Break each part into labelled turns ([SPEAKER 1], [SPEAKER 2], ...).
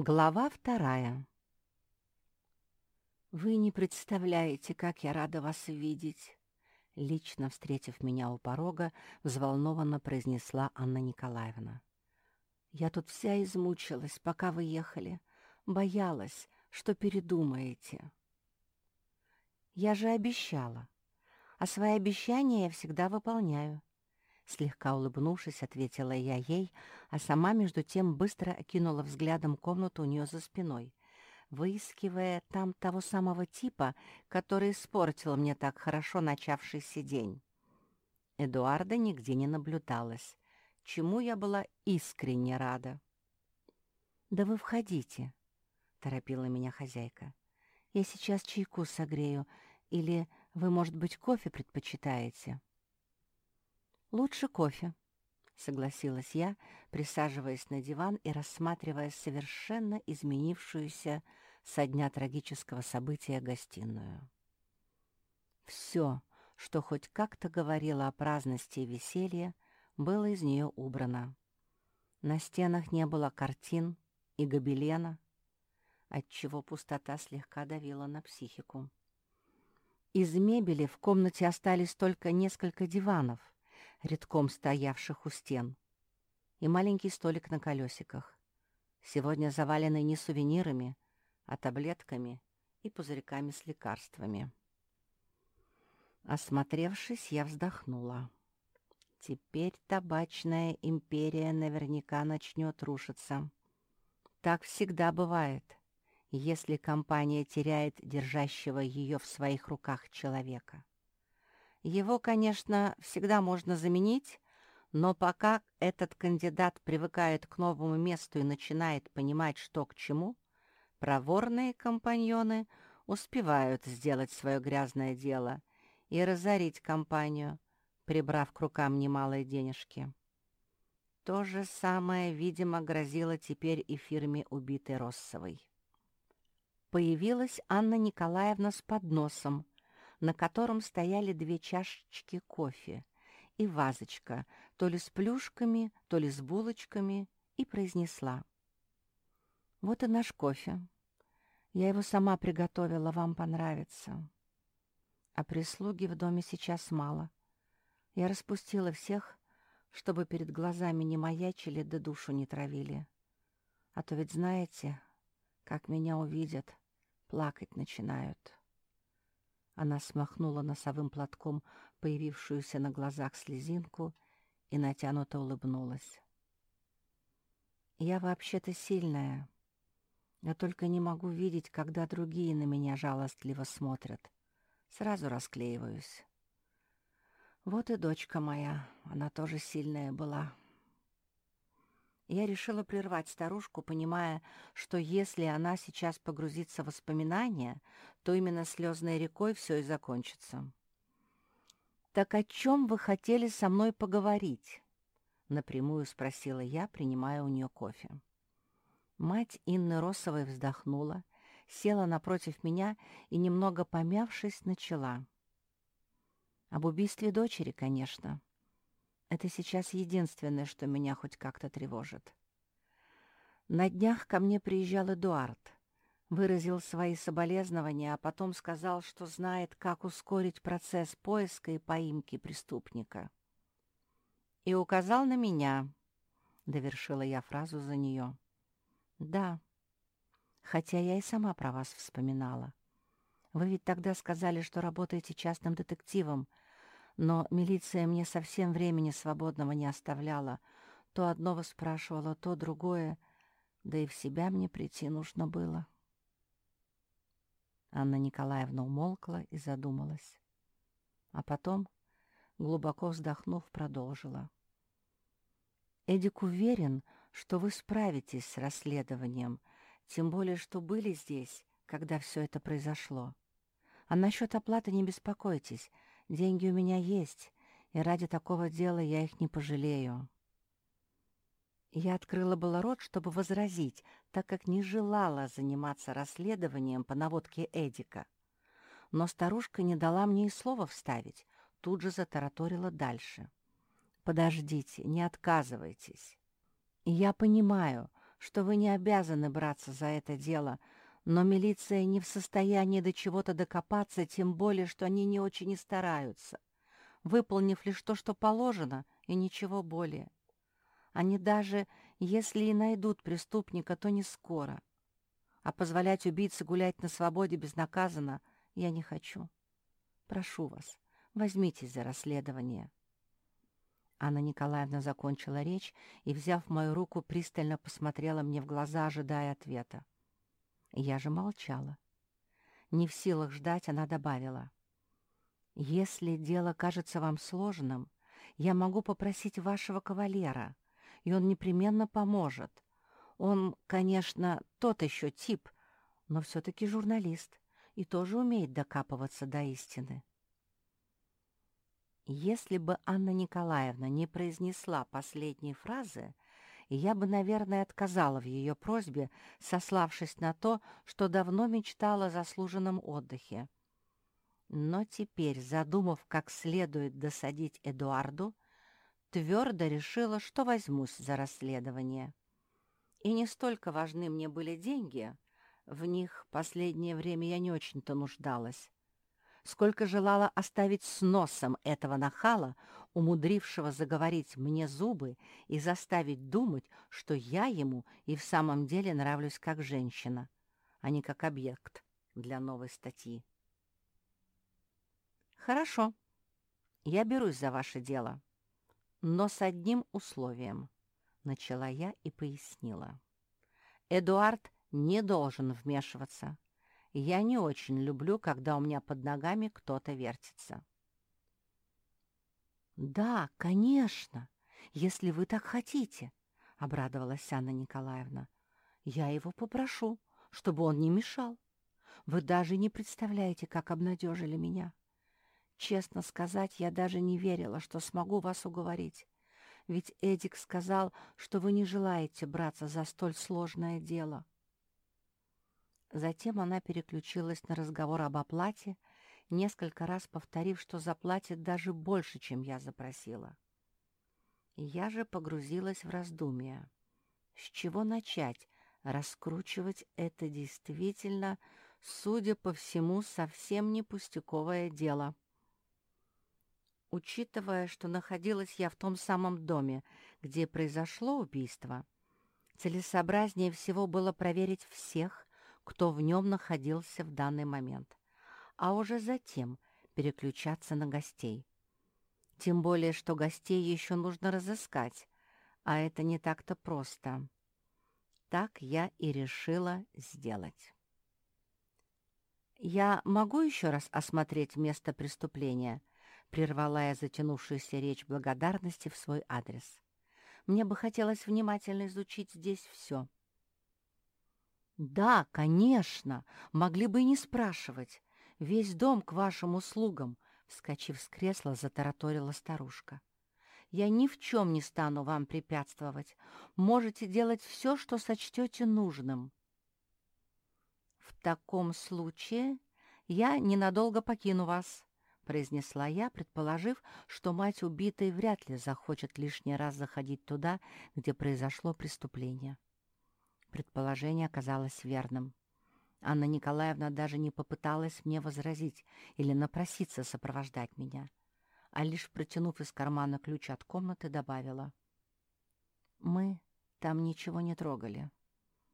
[SPEAKER 1] Глава вторая. «Вы не представляете, как я рада вас видеть!» Лично встретив меня у порога, взволнованно произнесла Анна Николаевна. «Я тут вся измучилась, пока вы ехали. Боялась, что передумаете». «Я же обещала. А свои обещания я всегда выполняю. Слегка улыбнувшись, ответила я ей, а сама между тем быстро окинула взглядом комнату у нее за спиной, выискивая там того самого типа, который испортил мне так хорошо начавшийся день. Эдуарда нигде не наблюдалось, чему я была искренне рада. «Да вы входите», — торопила меня хозяйка. «Я сейчас чайку согрею, или вы, может быть, кофе предпочитаете?» «Лучше кофе», — согласилась я, присаживаясь на диван и рассматривая совершенно изменившуюся со дня трагического события гостиную. Все, что хоть как-то говорило о праздности и веселье, было из нее убрано. На стенах не было картин и гобелена, отчего пустота слегка давила на психику. Из мебели в комнате остались только несколько диванов — редком стоявших у стен, и маленький столик на колесиках, сегодня заваленный не сувенирами, а таблетками и пузырьками с лекарствами. Осмотревшись, я вздохнула. Теперь табачная империя наверняка начнет рушиться. Так всегда бывает, если компания теряет держащего ее в своих руках человека. Его, конечно, всегда можно заменить, но пока этот кандидат привыкает к новому месту и начинает понимать, что к чему, проворные компаньоны успевают сделать свое грязное дело и разорить компанию, прибрав к рукам немалые денежки. То же самое, видимо, грозило теперь и фирме убитой Россовой. Появилась Анна Николаевна с подносом, на котором стояли две чашечки кофе и вазочка, то ли с плюшками, то ли с булочками, и произнесла. «Вот и наш кофе. Я его сама приготовила, вам понравится. А прислуги в доме сейчас мало. Я распустила всех, чтобы перед глазами не маячили да душу не травили. А то ведь знаете, как меня увидят, плакать начинают». Она смахнула носовым платком появившуюся на глазах слезинку и натянуто улыбнулась. «Я вообще-то сильная. Я только не могу видеть, когда другие на меня жалостливо смотрят. Сразу расклеиваюсь. Вот и дочка моя, она тоже сильная была». Я решила прервать старушку, понимая, что если она сейчас погрузится в воспоминания, то именно слезной рекой все и закончится. «Так о чем вы хотели со мной поговорить?» — напрямую спросила я, принимая у нее кофе. Мать Инны Росовой вздохнула, села напротив меня и, немного помявшись, начала. «Об убийстве дочери, конечно». Это сейчас единственное, что меня хоть как-то тревожит. На днях ко мне приезжал Эдуард. Выразил свои соболезнования, а потом сказал, что знает, как ускорить процесс поиска и поимки преступника. «И указал на меня», — довершила я фразу за нее. «Да, хотя я и сама про вас вспоминала. Вы ведь тогда сказали, что работаете частным детективом, но милиция мне совсем времени свободного не оставляла. То одно выспрашивала, то другое, да и в себя мне прийти нужно было. Анна Николаевна умолкла и задумалась. А потом, глубоко вздохнув, продолжила. «Эдик уверен, что вы справитесь с расследованием, тем более, что были здесь, когда все это произошло. А насчет оплаты не беспокойтесь, Деньги у меня есть, и ради такого дела я их не пожалею». Я открыла было рот, чтобы возразить, так как не желала заниматься расследованием по наводке Эдика. Но старушка не дала мне и слова вставить, тут же затараторила дальше. «Подождите, не отказывайтесь. Я понимаю, что вы не обязаны браться за это дело, но милиция не в состоянии до чего-то докопаться, тем более, что они не очень и стараются, выполнив лишь то, что положено, и ничего более. Они даже, если и найдут преступника, то не скоро. А позволять убийце гулять на свободе безнаказанно я не хочу. Прошу вас, возьмитесь за расследование». Анна Николаевна закончила речь и, взяв мою руку, пристально посмотрела мне в глаза, ожидая ответа. Я же молчала. Не в силах ждать, она добавила. «Если дело кажется вам сложным, я могу попросить вашего кавалера, и он непременно поможет. Он, конечно, тот еще тип, но все-таки журналист и тоже умеет докапываться до истины». Если бы Анна Николаевна не произнесла последней фразы, я бы, наверное, отказала в ее просьбе, сославшись на то, что давно мечтала о заслуженном отдыхе. Но теперь, задумав, как следует досадить Эдуарду, твердо решила, что возьмусь за расследование. И не столько важны мне были деньги, в них последнее время я не очень-то нуждалась, сколько желала оставить с носом этого нахала, умудрившего заговорить мне зубы и заставить думать, что я ему и в самом деле нравлюсь как женщина, а не как объект для новой статьи. «Хорошо, я берусь за ваше дело, но с одним условием», — начала я и пояснила. «Эдуард не должен вмешиваться» Я не очень люблю, когда у меня под ногами кто-то вертится. «Да, конечно, если вы так хотите», — обрадовалась Анна Николаевна. «Я его попрошу, чтобы он не мешал. Вы даже не представляете, как обнадежили меня. Честно сказать, я даже не верила, что смогу вас уговорить. Ведь Эдик сказал, что вы не желаете браться за столь сложное дело». Затем она переключилась на разговор об оплате, несколько раз повторив, что заплатит даже больше, чем я запросила. Я же погрузилась в раздумья. С чего начать раскручивать это действительно, судя по всему, совсем не пустяковое дело? Учитывая, что находилась я в том самом доме, где произошло убийство, целесообразнее всего было проверить всех, кто в нем находился в данный момент, а уже затем переключаться на гостей. Тем более, что гостей еще нужно разыскать, а это не так-то просто. Так я и решила сделать. «Я могу еще раз осмотреть место преступления?» — прервала я затянувшуюся речь благодарности в свой адрес. «Мне бы хотелось внимательно изучить здесь все». «Да, конечно, могли бы и не спрашивать. Весь дом к вашим услугам», — вскочив с кресла, затараторила старушка. «Я ни в чем не стану вам препятствовать. Можете делать все, что сочтете нужным». «В таком случае я ненадолго покину вас», — произнесла я, предположив, что мать убитой вряд ли захочет лишний раз заходить туда, где произошло преступление. Предположение оказалось верным. Анна Николаевна даже не попыталась мне возразить или напроситься сопровождать меня, а лишь протянув из кармана ключ от комнаты, добавила. «Мы там ничего не трогали.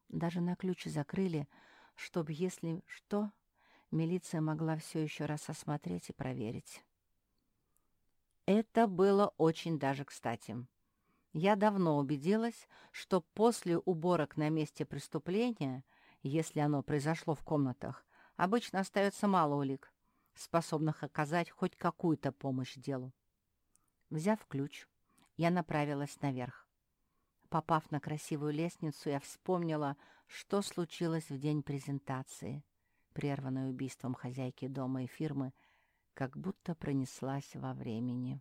[SPEAKER 1] Даже на ключ закрыли, чтобы, если что, милиция могла все еще раз осмотреть и проверить». Это было очень даже кстати. Я давно убедилась, что после уборок на месте преступления, если оно произошло в комнатах, обычно остается мало улик, способных оказать хоть какую-то помощь делу. Взяв ключ, я направилась наверх. Попав на красивую лестницу, я вспомнила, что случилось в день презентации, прерванной убийством хозяйки дома и фирмы, как будто пронеслась во времени.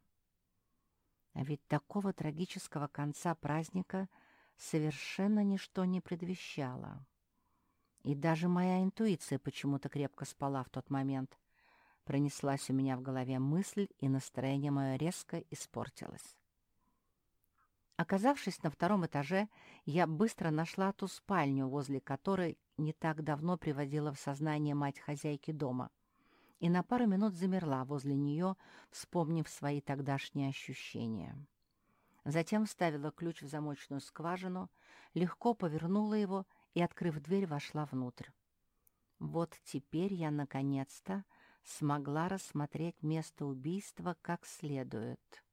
[SPEAKER 1] А ведь такого трагического конца праздника совершенно ничто не предвещало. И даже моя интуиция почему-то крепко спала в тот момент. Пронеслась у меня в голове мысль, и настроение мое резко испортилось. Оказавшись на втором этаже, я быстро нашла ту спальню, возле которой не так давно приводила в сознание мать хозяйки дома, и на пару минут замерла возле нее, вспомнив свои тогдашние ощущения. Затем вставила ключ в замочную скважину, легко повернула его и, открыв дверь, вошла внутрь. Вот теперь я, наконец-то, смогла рассмотреть место убийства как следует.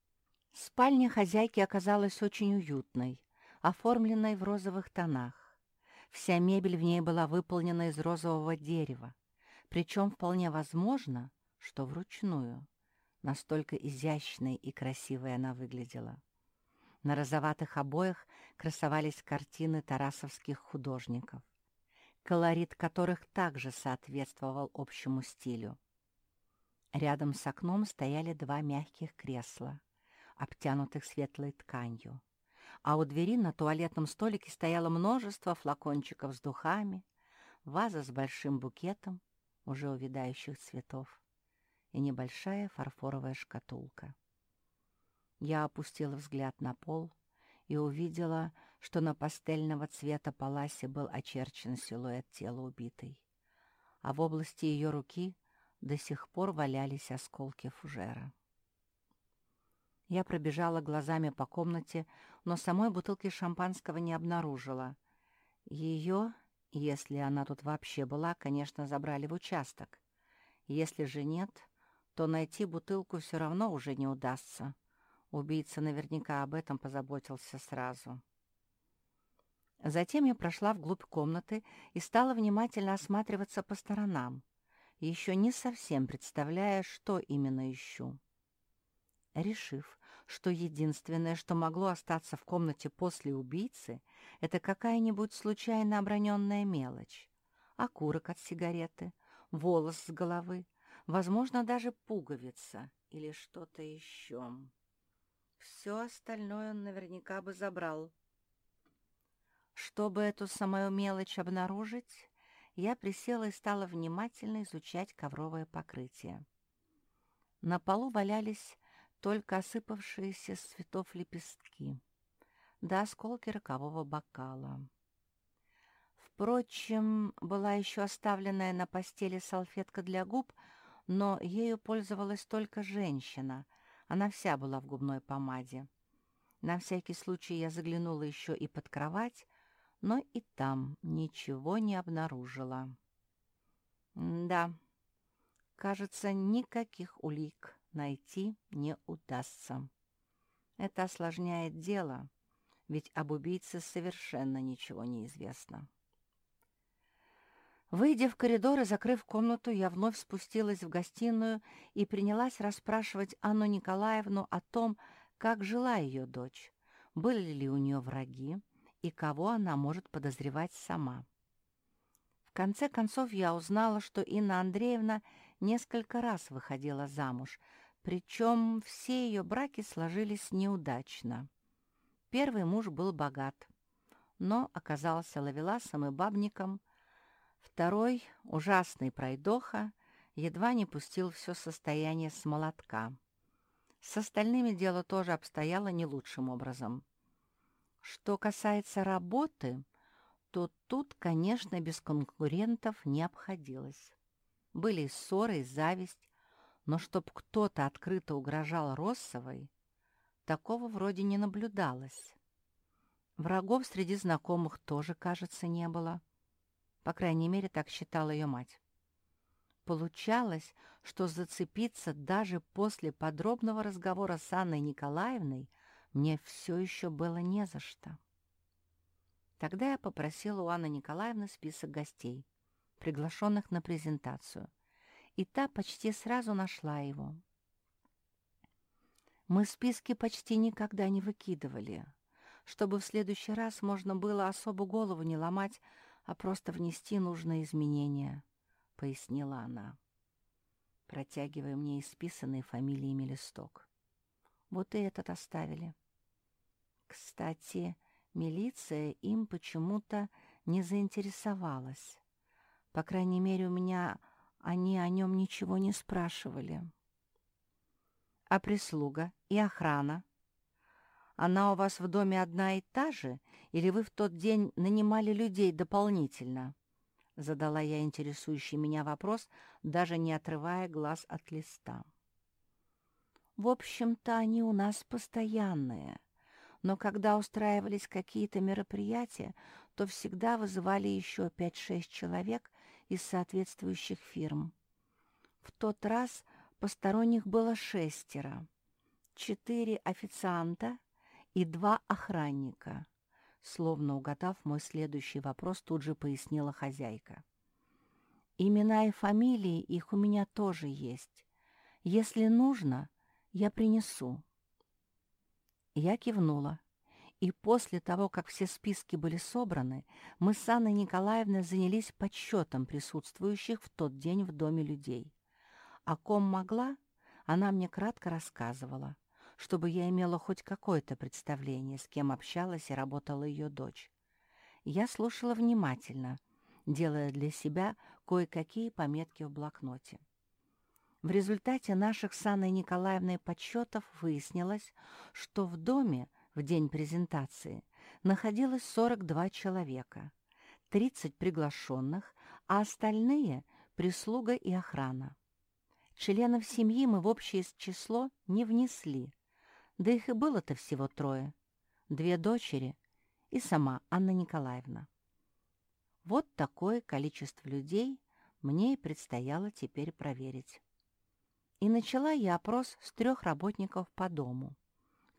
[SPEAKER 1] Спальня хозяйки оказалась очень уютной, оформленной в розовых тонах. Вся мебель в ней была выполнена из розового дерева, причем вполне возможно, что вручную. Настолько изящной и красивой она выглядела. На розоватых обоях красовались картины тарасовских художников, колорит которых также соответствовал общему стилю. Рядом с окном стояли два мягких кресла, обтянутых светлой тканью, а у двери на туалетном столике стояло множество флакончиков с духами, ваза с большим букетом уже увядающих цветов и небольшая фарфоровая шкатулка. Я опустила взгляд на пол и увидела, что на пастельного цвета паласе был очерчен силуэт тела убитой, а в области ее руки до сих пор валялись осколки фужера. Я пробежала глазами по комнате, но самой бутылки шампанского не обнаружила. Ее, если она тут вообще была, конечно, забрали в участок. Если же нет, то найти бутылку все равно уже не удастся. Убийца наверняка об этом позаботился сразу. Затем я прошла вглубь комнаты и стала внимательно осматриваться по сторонам, еще не совсем представляя, что именно ищу. Решив, что единственное, что могло остаться в комнате после убийцы, это какая-нибудь случайно оброненная мелочь, окурок от сигареты, волос с головы, возможно, даже пуговица или что-то еще. Все остальное он наверняка бы забрал. Чтобы эту самую мелочь обнаружить, я присела и стала внимательно изучать ковровое покрытие. На полу валялись только осыпавшиеся с цветов лепестки, да осколки рокового бокала. Впрочем, была еще оставленная на постели салфетка для губ, но ею пользовалась только женщина — она вся была в губной помаде. На всякий случай я заглянула еще и под кровать, но и там ничего не обнаружила. Да, кажется, никаких улик найти не удастся. Это осложняет дело, ведь об убийце совершенно ничего не известно. Выйдя в коридор и закрыв комнату, я вновь спустилась в гостиную и принялась расспрашивать Анну Николаевну о том, как жила ее дочь, были ли у нее враги и кого она может подозревать сама. В конце концов я узнала, что Инна Андреевна несколько раз выходила замуж, причем все ее браки сложились неудачно. Первый муж был богат, но оказался ловеласом и бабником – Второй, ужасный пройдоха, едва не пустил все состояние с молотка. С остальными дело тоже обстояло не лучшим образом. Что касается работы, то тут, конечно, без конкурентов не обходилось. Были и ссоры, и зависть, но чтоб кто-то открыто угрожал Россовой, такого вроде не наблюдалось. Врагов среди знакомых тоже, кажется, не было. По крайней мере, так считала ее мать. Получалось, что зацепиться даже после подробного разговора с Анной Николаевной мне все еще было не за что. Тогда я попросила у Анны Николаевны список гостей, приглашенных на презентацию, и та почти сразу нашла его. Мы списки почти никогда не выкидывали, чтобы в следующий раз можно было особо голову не ломать а просто внести нужные изменения», — пояснила она, протягивая мне исписанный фамилиями листок. «Вот и этот оставили. Кстати, милиция им почему-то не заинтересовалась. По крайней мере, у меня они о нем ничего не спрашивали. А прислуга и охрана? Она у вас в доме одна и та же, или вы в тот день нанимали людей дополнительно?» Задала я интересующий меня вопрос, даже не отрывая глаз от листа. «В общем-то, они у нас постоянные, но когда устраивались какие-то мероприятия, то всегда вызывали еще пять-шесть человек из соответствующих фирм. В тот раз посторонних было шестеро, четыре официанта и два охранника. Словно угадав мой следующий вопрос, тут же пояснила хозяйка. Имена и фамилии их у меня тоже есть. Если нужно, я принесу. Я кивнула. И после того, как все списки были собраны, мы с Анной Николаевной занялись подсчетом присутствующих в тот день в доме людей. О ком могла, она мне кратко рассказывала, чтобы я имела хоть какое-то представление, с кем общалась и работала ее дочь. Я слушала внимательно, делая для себя кое-какие пометки в блокноте. В результате наших с Анной Николаевной подсчетов выяснилось, что в доме в день презентации находилось 42 человека, 30 приглашенных, а остальные — прислуга и охрана. Членов семьи мы в общее число не внесли, да их и было-то всего трое, две дочери и сама Анна Николаевна. Вот такое количество людей мне и предстояло теперь проверить. И начала я опрос с трех работников по дому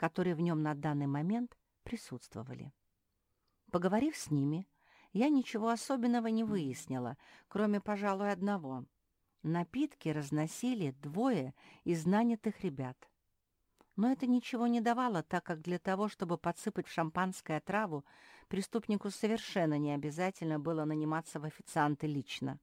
[SPEAKER 1] которые в нем на данный момент присутствовали. Поговорив с ними, я ничего особенного не выяснила, кроме, пожалуй, одного. Напитки разносили двое из нанятых ребят. Но это ничего не давало, так как для того, чтобы подсыпать в шампанское траву, преступнику совершенно не обязательно было наниматься в официанты лично.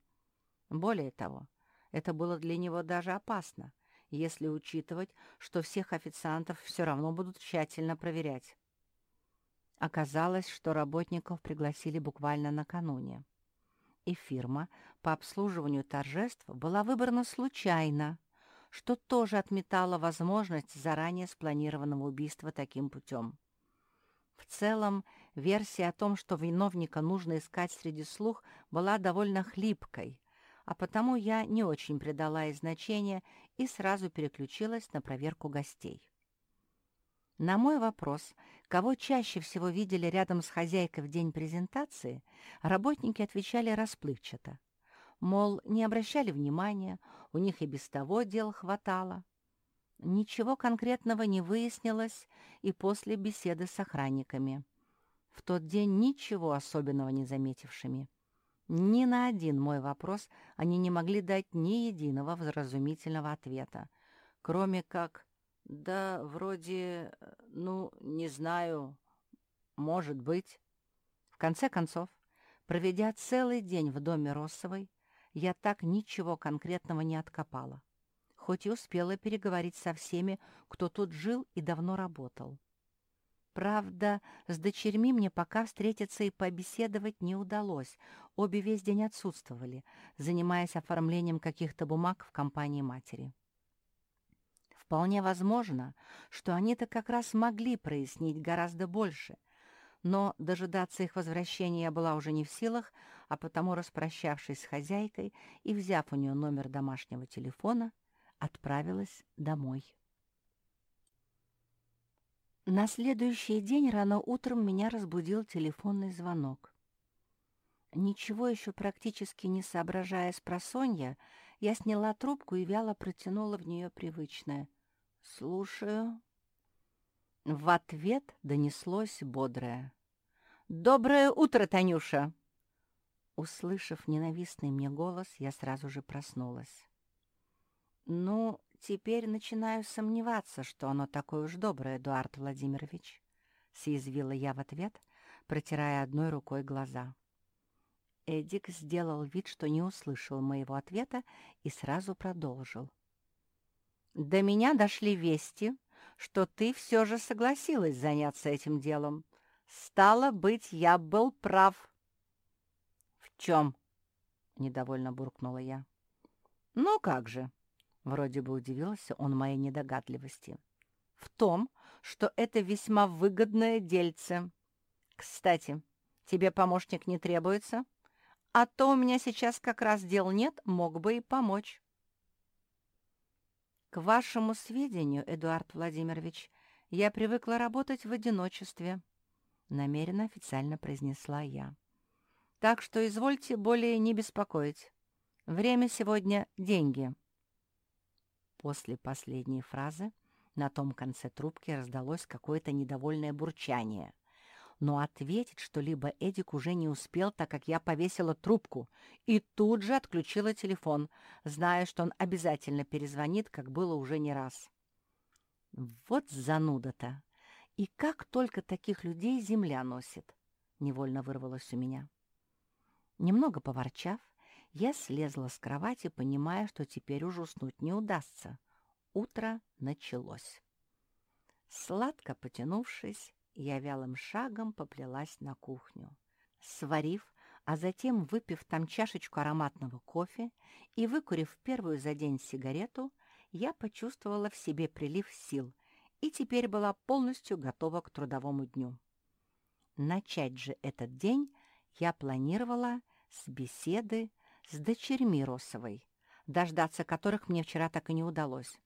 [SPEAKER 1] Более того, это было для него даже опасно если учитывать, что всех официантов все равно будут тщательно проверять. Оказалось, что работников пригласили буквально накануне. И фирма по обслуживанию торжеств была выбрана случайно, что тоже отметало возможность заранее спланированного убийства таким путем. В целом, версия о том, что виновника нужно искать среди слух, была довольно хлипкой, а потому я не очень придала ей значения и сразу переключилась на проверку гостей. На мой вопрос, кого чаще всего видели рядом с хозяйкой в день презентации, работники отвечали расплывчато. Мол, не обращали внимания, у них и без того дел хватало. Ничего конкретного не выяснилось и после беседы с охранниками. В тот день ничего особенного не заметившими. Ни на один мой вопрос они не могли дать ни единого вразумительного ответа, кроме как «да, вроде, ну, не знаю, может быть». В конце концов, проведя целый день в доме Россовой, я так ничего конкретного не откопала, хоть и успела переговорить со всеми, кто тут жил и давно работал. Правда, с дочерьми мне пока встретиться и побеседовать не удалось. Обе весь день отсутствовали, занимаясь оформлением каких-то бумаг в компании матери. Вполне возможно, что они-то как раз могли прояснить гораздо больше, но дожидаться их возвращения я была уже не в силах, а потому, распрощавшись с хозяйкой и взяв у нее номер домашнего телефона, отправилась домой. На следующий день рано утром меня разбудил телефонный звонок. Ничего еще практически не соображая с просонья, я сняла трубку и вяло протянула в нее привычное «Слушаю». В ответ донеслось бодрое «Доброе утро, Танюша!» Услышав ненавистный мне голос, я сразу же проснулась. «Ну, Теперь начинаю сомневаться, что оно такое уж доброе, Эдуард Владимирович, — съязвила я в ответ, протирая одной рукой глаза. Эдик сделал вид, что не услышал моего ответа и сразу продолжил. «До меня дошли вести, что ты все же согласилась заняться этим делом. Стало быть, я был прав». «В чем?» — недовольно буркнула я. «Ну как же!» Вроде бы удивился он моей недогадливости. в том, что это весьма выгодное дельце. Кстати, тебе помощник не требуется? А то у меня сейчас как раз дел нет, мог бы и помочь. К вашему сведению, Эдуард Владимирович, я привыкла работать в одиночестве, намеренно официально произнесла я. Так что извольте более не беспокоить. Время сегодня — деньги. После последней фразы на том конце трубки раздалось какое-то недовольное бурчание. Но ответить что-либо Эдик уже не успел, так как я повесила трубку и тут же отключила телефон, зная, что он обязательно перезвонит, как было уже не раз. Вот зануда-то! И как только таких людей земля носит! Невольно вырвалось у меня. Немного поворчав, я слезла с кровати, понимая, что теперь уже уснуть не удастся. Утро началось. Сладко потянувшись, я вялым шагом поплелась на кухню. Сварив, а затем, выпив там чашечку ароматного кофе и выкурив первую за день сигарету, я почувствовала в себе прилив сил и теперь была полностью готова к трудовому дню. Начать же этот день я планировала с беседы с дочерьми Росовой, дождаться которых мне вчера так и не удалось.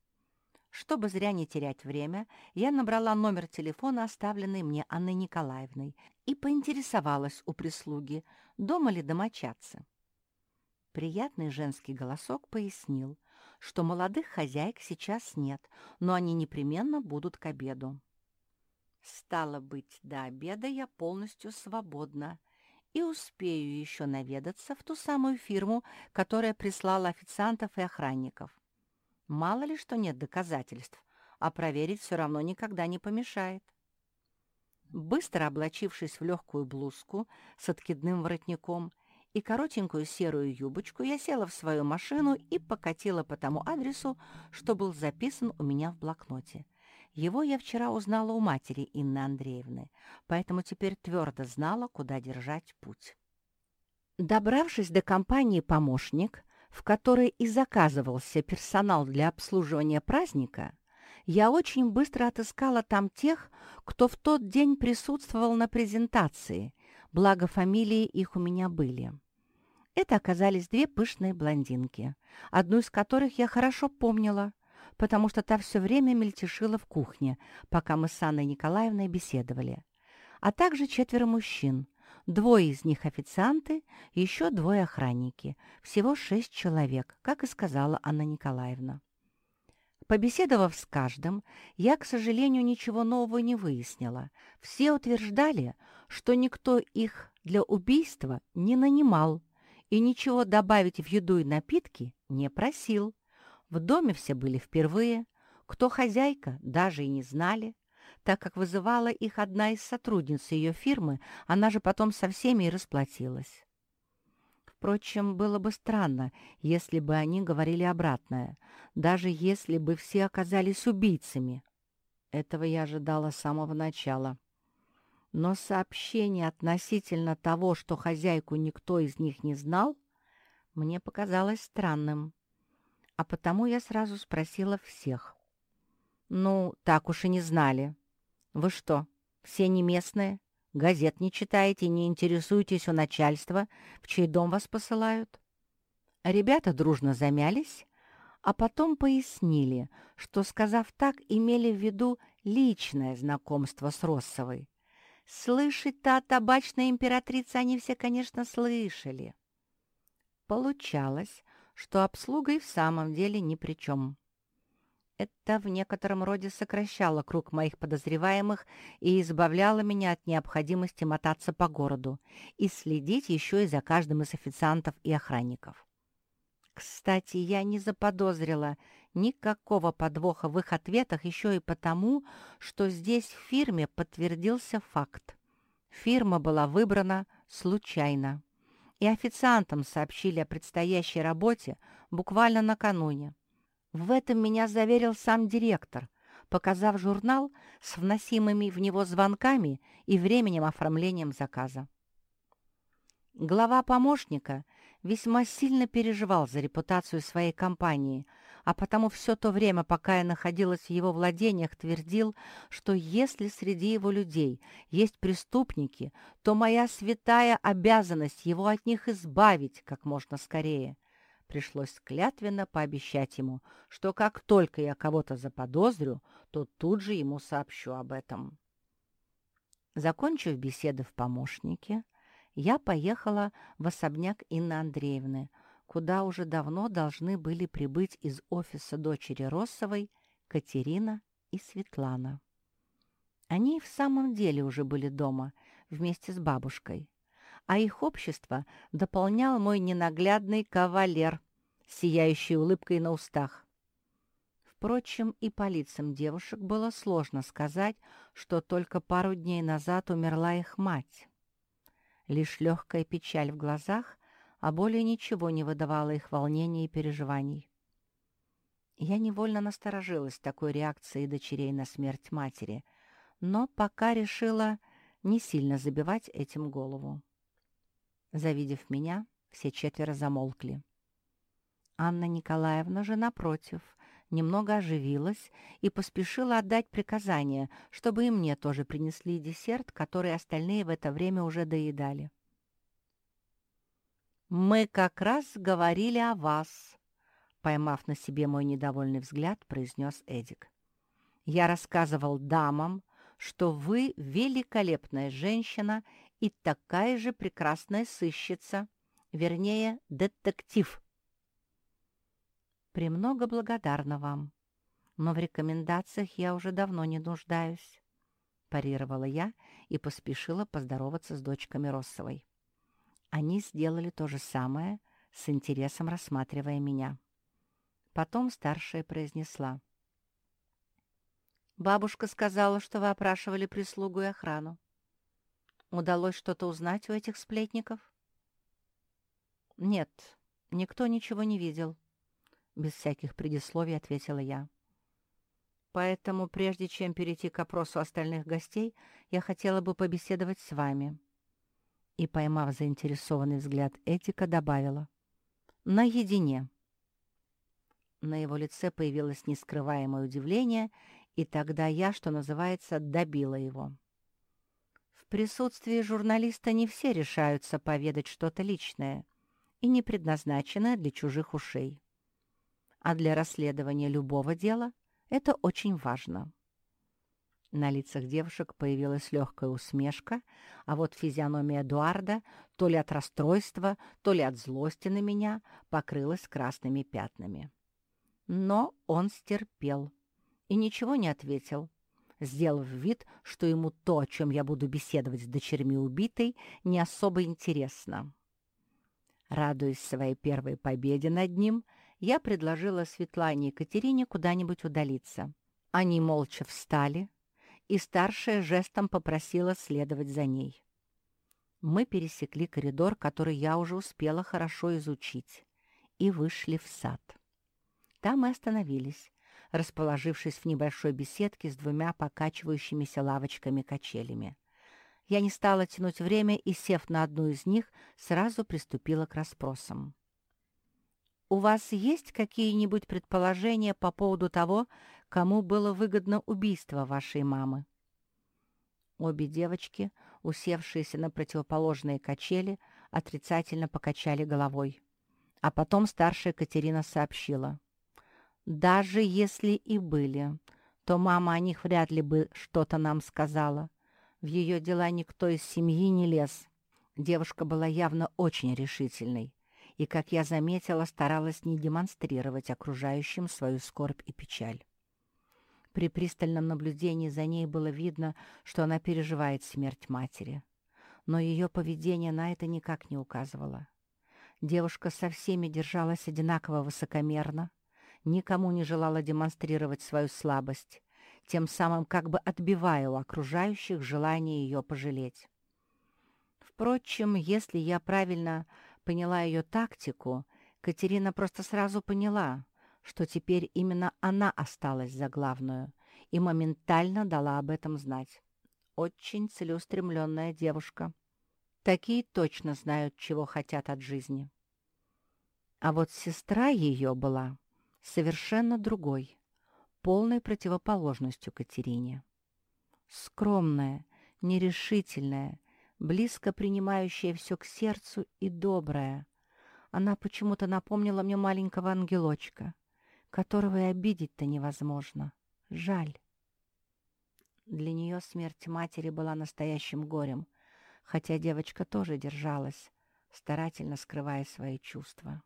[SPEAKER 1] Чтобы зря не терять время, я набрала номер телефона, оставленный мне Анной Николаевной, и поинтересовалась у прислуги, дома ли домочадцы. Приятный женский голосок пояснил, что молодых хозяек сейчас нет, но они непременно будут к обеду. Стало быть, до обеда я полностью свободна и успею еще наведаться в ту самую фирму, которая прислала официантов и охранников. Мало ли что нет доказательств, а проверить все равно никогда не помешает. Быстро облачившись в легкую блузку с откидным воротником и коротенькую серую юбочку, я села в свою машину и покатила по тому адресу, что был записан у меня в блокноте. Его я вчера узнала у матери Инны Андреевны, поэтому теперь твердо знала, куда держать путь. Добравшись до компании «Помощник», в которой и заказывался персонал для обслуживания праздника, я очень быстро отыскала там тех, кто в тот день присутствовал на презентации, благо фамилии их у меня были. Это оказались две пышные блондинки, одну из которых я хорошо помнила, потому что та все время мельтешила в кухне, пока мы с Анной Николаевной беседовали, а также четверо мужчин, Двое из них официанты, еще двое охранники. Всего шесть человек, как и сказала Анна Николаевна. Побеседовав с каждым, я, к сожалению, ничего нового не выяснила. Все утверждали, что никто их для убийства не нанимал и ничего добавить в еду и напитки не просил. В доме все были впервые, кто хозяйка, даже и не знали так как вызывала их одна из сотрудниц ее фирмы, она же потом со всеми и расплатилась. Впрочем, было бы странно, если бы они говорили обратное, даже если бы все оказались убийцами. Этого я ожидала с самого начала. Но сообщение относительно того, что хозяйку никто из них не знал, мне показалось странным. А потому я сразу спросила всех. «Ну, так уж и не знали. Вы что, все не местные? Газет не читаете, не интересуетесь у начальства, в чей дом вас посылают?» Ребята дружно замялись, а потом пояснили, что, сказав так, имели в виду личное знакомство с Россовой. Слышать та табачная императрица они все, конечно, слышали. Получалось, что обслуга и в самом деле ни при чем. Это в некотором роде сокращало круг моих подозреваемых и избавляло меня от необходимости мотаться по городу и следить еще и за каждым из официантов и охранников. Кстати, я не заподозрила никакого подвоха в их ответах еще и потому, что здесь в фирме подтвердился факт. Фирма была выбрана случайно, и официантам сообщили о предстоящей работе буквально накануне. В этом меня заверил сам директор, показав журнал с вносимыми в него звонками и временем оформлением заказа. Глава помощника весьма сильно переживал за репутацию своей компании, а потому все то время, пока я находилась в его владениях, твердил, что если среди его людей есть преступники, то моя святая обязанность его от них избавить как можно скорее. Пришлось клятвенно пообещать ему, что как только я кого-то заподозрю, то тут же ему сообщу об этом. Закончив беседы в помощнике, я поехала в особняк Инны Андреевны, куда уже давно должны были прибыть из офиса дочери Россовой Катерина и Светлана. Они в самом деле уже были дома вместе с бабушкой, а их общество дополнял мой ненаглядный кавалер, сияющий улыбкой на устах. Впрочем, и по лицам девушек было сложно сказать, что только пару дней назад умерла их мать. Лишь легкая печаль в глазах, а более ничего не выдавало их волнений и переживаний. Я невольно насторожилась такой реакцией дочерей на смерть матери, но пока решила не сильно забивать этим голову. Завидев меня, все четверо замолкли. Анна Николаевна же, напротив, немного оживилась и поспешила отдать приказание, чтобы и мне тоже принесли десерт, который остальные в это время уже доедали. «Мы как раз говорили о вас», — поймав на себе мой недовольный взгляд, произнес Эдик. «Я рассказывал дамам, что вы великолепная женщина и такая же прекрасная сыщица, вернее, детектив». «Премного благодарна вам, но в рекомендациях я уже давно не нуждаюсь», — парировала я и поспешила поздороваться с дочками Россовой. Они сделали то же самое, с интересом рассматривая меня. Потом старшая произнесла. «Бабушка сказала, что вы опрашивали прислугу и охрану. Удалось что-то узнать у этих сплетников?» «Нет, никто ничего не видел», — без всяких предисловий ответила я. «Поэтому, прежде чем перейти к опросу остальных гостей, я хотела бы побеседовать с вами». И, поймав заинтересованный взгляд Этика, добавила. «Наедине». На его лице появилось нескрываемое удивление, и тогда я, что называется, добила его. В присутствии журналиста не все решаются поведать что-то личное и не предназначенное для чужих ушей а для расследования любого дела это очень важно. На лицах девушек появилась легкая усмешка, а вот физиономия Эдуарда то ли от расстройства, то ли от злости на меня покрылась красными пятнами. Но он стерпел и ничего не ответил, сделав вид, что ему то, о чем я буду беседовать с дочерьми убитой, не особо интересно. Радуясь своей первой победе над ним, я предложила Светлане и Катерине куда-нибудь удалиться. Они молча встали, и старшая жестом попросила следовать за ней. Мы пересекли коридор, который я уже успела хорошо изучить, и вышли в сад. Там мы остановились, расположившись в небольшой беседке с двумя покачивающимися лавочками-качелями. Я не стала тянуть время и, сев на одну из них, сразу приступила к расспросам. У вас есть какие-нибудь предположения по поводу того, кому было выгодно убийство вашей мамы?» Обе девочки, усевшиеся на противоположные качели, отрицательно покачали головой. А потом старшая Катерина сообщила. «Даже если и были, то мама о них вряд ли бы что-то нам сказала. В ее дела никто из семьи не лез. Девушка была явно очень решительной и, как я заметила, старалась не демонстрировать окружающим свою скорбь и печаль. При пристальном наблюдении за ней было видно, что она переживает смерть матери. Но ее поведение на это никак не указывало. Девушка со всеми держалась одинаково высокомерно, никому не желала демонстрировать свою слабость, тем самым как бы отбивая у окружающих желание ее пожалеть. Впрочем, если я правильно поняла ее тактику, Катерина просто сразу поняла, что теперь именно она осталась за главную, и моментально дала об этом знать. Очень целеустремленная девушка. Такие точно знают, чего хотят от жизни. А вот сестра ее была совершенно другой, полной противоположностью Катерине. Скромная, нерешительная, близко принимающая все к сердцу и добрая. Она почему-то напомнила мне маленького ангелочка, которого и обидеть-то невозможно. Жаль. Для нее смерть матери была настоящим горем, хотя девочка тоже держалась, старательно скрывая свои чувства.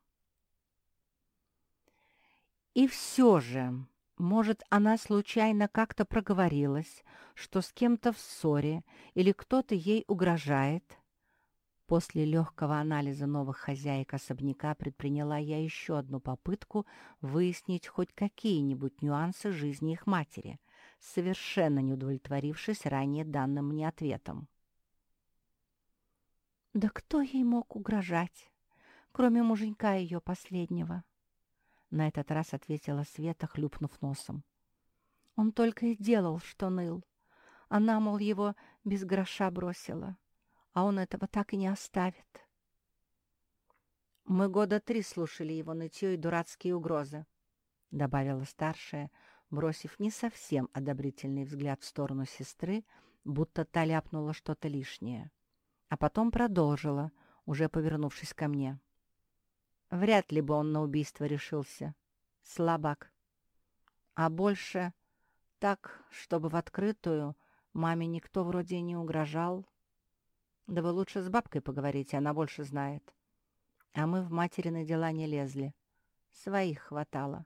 [SPEAKER 1] И все же, может, она случайно как-то проговорилась, что с кем-то в ссоре или кто-то ей угрожает? После легкого анализа новых хозяек особняка предприняла я еще одну попытку выяснить хоть какие-нибудь нюансы жизни их матери, совершенно не удовлетворившись ранее данным мне ответом. Да кто ей мог угрожать, кроме муженька ее последнего? На этот раз ответила Света, хлюпнув носом. Он только и делал, что ныл. Она, мол, его без гроша бросила, а он этого так и не оставит. «Мы года три слушали его нытье и дурацкие угрозы», — добавила старшая, бросив не совсем одобрительный взгляд в сторону сестры, будто та ляпнула что-то лишнее а потом продолжила, уже повернувшись ко мне. Вряд ли бы он на убийство решился. Слабак. А больше так, чтобы в открытую маме никто вроде не угрожал. Да вы лучше с бабкой поговорите, она больше знает. А мы в материны дела не лезли. Своих хватало.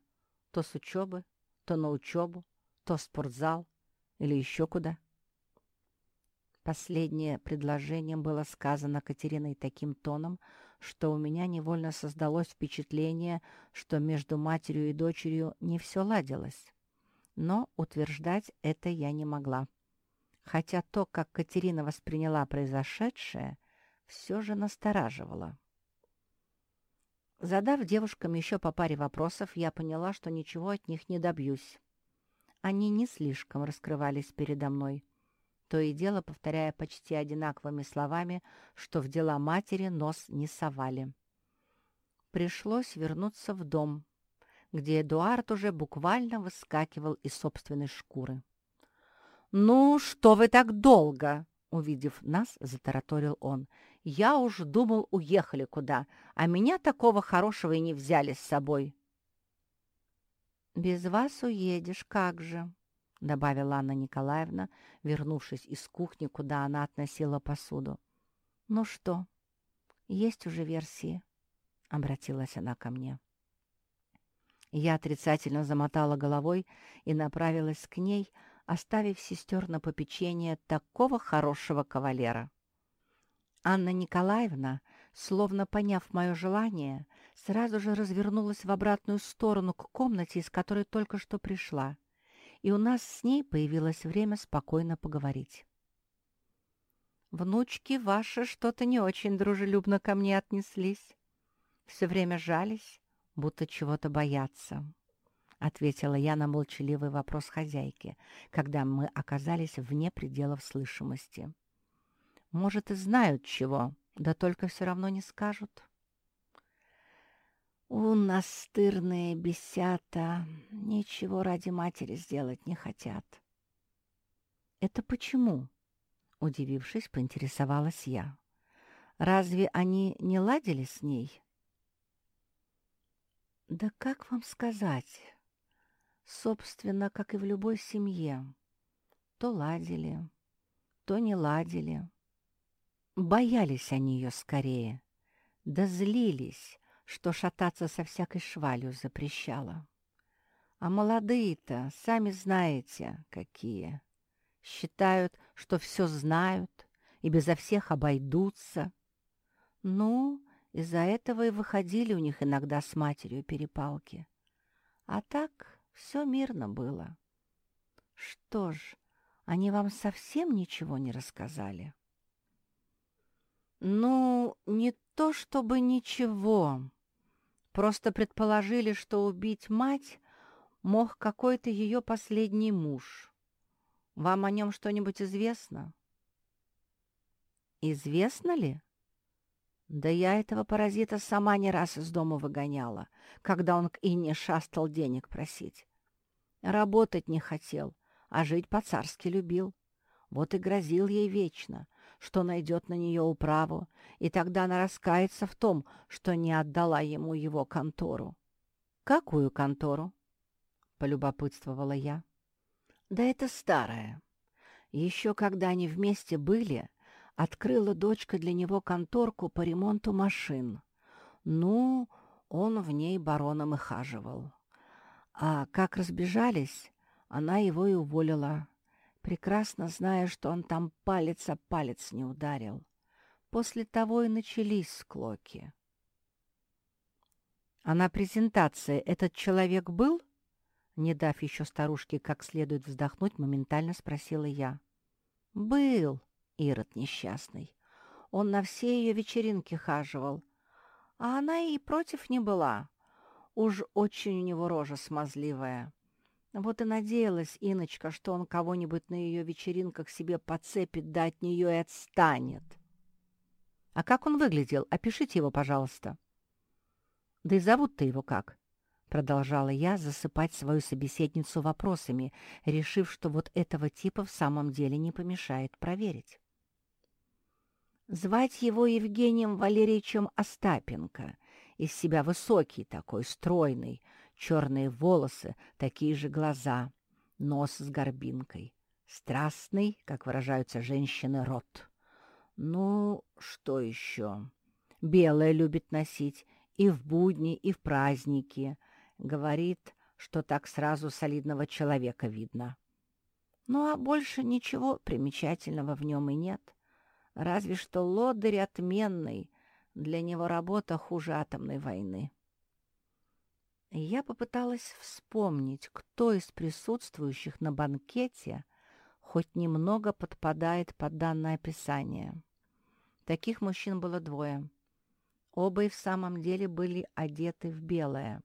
[SPEAKER 1] То с учебы, то на учебу, то в спортзал или еще куда. Последнее предложение было сказано Катериной таким тоном, что у меня невольно создалось впечатление, что между матерью и дочерью не все ладилось. Но утверждать это я не могла. Хотя то, как Катерина восприняла произошедшее, все же настораживало. Задав девушкам еще по паре вопросов, я поняла, что ничего от них не добьюсь. Они не слишком раскрывались передо мной то и дело повторяя почти одинаковыми словами, что в дела матери нос не совали. Пришлось вернуться в дом, где Эдуард уже буквально выскакивал из собственной шкуры. «Ну, что вы так долго?» Увидев нас, затараторил он. «Я уж думал, уехали куда, а меня такого хорошего и не взяли с собой». «Без вас уедешь, как же?» — добавила Анна Николаевна, вернувшись из кухни, куда она относила посуду. «Ну что, есть уже версии?» — обратилась она ко мне. Я отрицательно замотала головой и направилась к ней, оставив сестер на попечение такого хорошего кавалера. Анна Николаевна, словно поняв мое желание, сразу же развернулась в обратную сторону к комнате, из которой только что пришла — и у нас с ней появилось время спокойно поговорить. «Внучки ваши что-то не очень дружелюбно ко мне отнеслись. Все время жались, будто чего-то боятся», — ответила я на молчаливый вопрос хозяйки, когда мы оказались вне пределов слышимости. «Может, и знают чего, да только все равно не скажут». У настырные бесята ничего ради матери сделать не хотят. Это почему? Удивившись, поинтересовалась я. Разве они не ладили с ней? Да как вам сказать? Собственно, как и в любой семье. То ладили, то не ладили. Боялись они ее скорее, да злились, что шататься со всякой швалью запрещала. А молодые-то, сами знаете, какие. Считают, что все знают и безо всех обойдутся. Ну, из-за этого и выходили у них иногда с матерью перепалки. А так все мирно было. Что ж, они вам совсем ничего не рассказали? Ну, не то чтобы ничего. Просто предположили, что убить мать мог какой-то ее последний муж. Вам о нем что-нибудь известно? Известно ли? Да я этого паразита сама не раз из дома выгоняла, когда он к Инне шастал денег просить. Работать не хотел, а жить по-царски любил. Вот и грозил ей вечно, что найдет на нее управу, и тогда она раскается в том, что не отдала ему его контору. «Какую контору?» — полюбопытствовала я. «Да это старая. Еще когда они вместе были, открыла дочка для него конторку по ремонту машин. Ну, он в ней бароном и хаживал. А как разбежались, она его и уволила, прекрасно зная, что он там палец о палец не ударил. После того и начались склоки. «А на презентации этот человек был?» Не дав еще старушке как следует вздохнуть, моментально спросила я. «Был», Ирод несчастный. Он на все ее вечеринки хаживал, а она и против не была. Уж очень у него рожа смазливая. Вот и надеялась Иночка, что он кого-нибудь на ее вечеринках себе подцепит, да от нее и отстанет. А как он выглядел? Опишите его, пожалуйста. Да и зовут-то его как? Продолжала я засыпать свою собеседницу вопросами, решив, что вот этого типа в самом деле не помешает проверить. Звать его Евгением Валерьевичем Остапенко. Из себя высокий такой, стройный, черные волосы, такие же глаза, нос с горбинкой. Страстный, как выражаются женщины, рот. Ну, что еще? Белое любит носить и в будни, и в праздники. Говорит, что так сразу солидного человека видно. Ну, а больше ничего примечательного в нем и нет. Разве что лодырь отменный, для него работа хуже атомной войны. Я попыталась вспомнить, кто из присутствующих на банкете хоть немного подпадает под данное описание. Таких мужчин было двое. Оба и в самом деле были одеты в белое.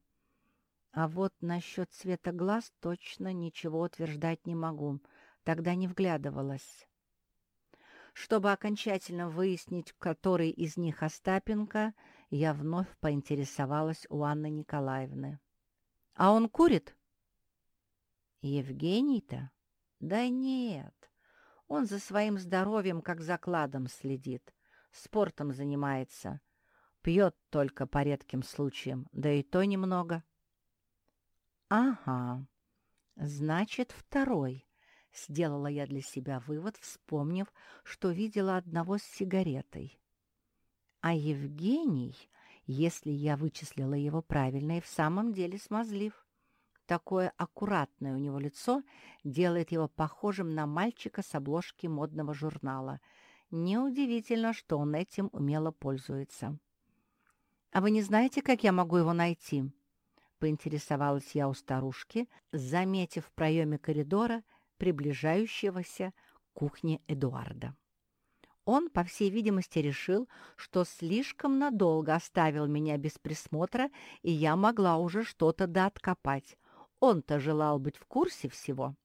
[SPEAKER 1] А вот насчет цвета глаз точно ничего утверждать не могу. Тогда не вглядывалась. Чтобы окончательно выяснить, который из них Остапенко, я вновь поинтересовалась у Анны Николаевны. «А он курит?» «Евгений-то? Да нет. Он за своим здоровьем как закладом следит, спортом занимается, пьет только по редким случаям, да и то немного». «Ага, значит, второй», Сделала я для себя вывод, вспомнив, что видела одного с сигаретой. А Евгений, если я вычислила его правильно, и в самом деле смазлив. Такое аккуратное у него лицо делает его похожим на мальчика с обложки модного журнала. Неудивительно, что он этим умело пользуется. «А вы не знаете, как я могу его найти?» — поинтересовалась я у старушки, заметив в проеме коридора — приближающегося к кухне Эдуарда. Он, по всей видимости, решил, что слишком надолго оставил меня без присмотра, и я могла уже что-то дооткопать. Он-то желал быть в курсе всего.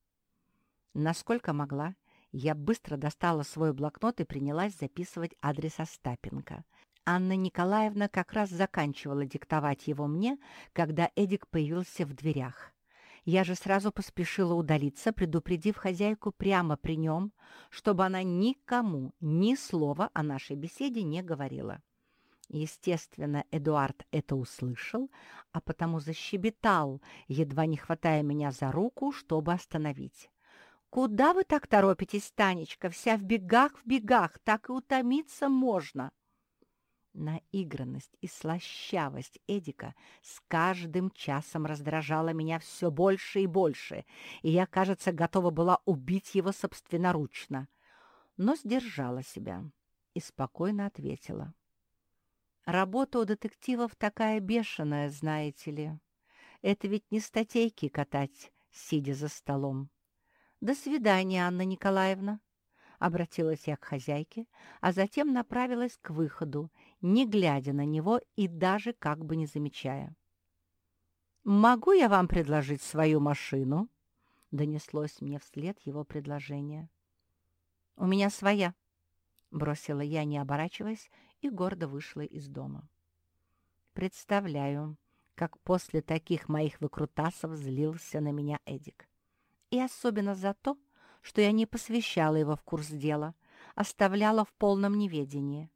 [SPEAKER 1] Насколько могла, я быстро достала свой блокнот и принялась записывать адрес Остапенко. Анна Николаевна как раз заканчивала диктовать его мне, когда Эдик появился в дверях. Я же сразу поспешила удалиться, предупредив хозяйку прямо при нем, чтобы она никому ни слова о нашей беседе не говорила. Естественно, Эдуард это услышал, а потому защебетал, едва не хватая меня за руку, чтобы остановить. «Куда вы так торопитесь, Танечка? Вся в бегах, в бегах, так и утомиться можно!» Наигранность и слащавость Эдика с каждым часом раздражала меня все больше и больше, и я, кажется, готова была убить его собственноручно. Но сдержала себя и спокойно ответила. «Работа у детективов такая бешеная, знаете ли. Это ведь не статейки катать, сидя за столом. До свидания, Анна Николаевна!» Обратилась я к хозяйке, а затем направилась к выходу, не глядя на него и даже как бы не замечая. «Могу я вам предложить свою машину?» — донеслось мне вслед его предложение. «У меня своя», — бросила я, не оборачиваясь, и гордо вышла из дома. Представляю, как после таких моих выкрутасов злился на меня Эдик. И особенно за то, что я не посвящала его в курс дела, оставляла в полном неведении.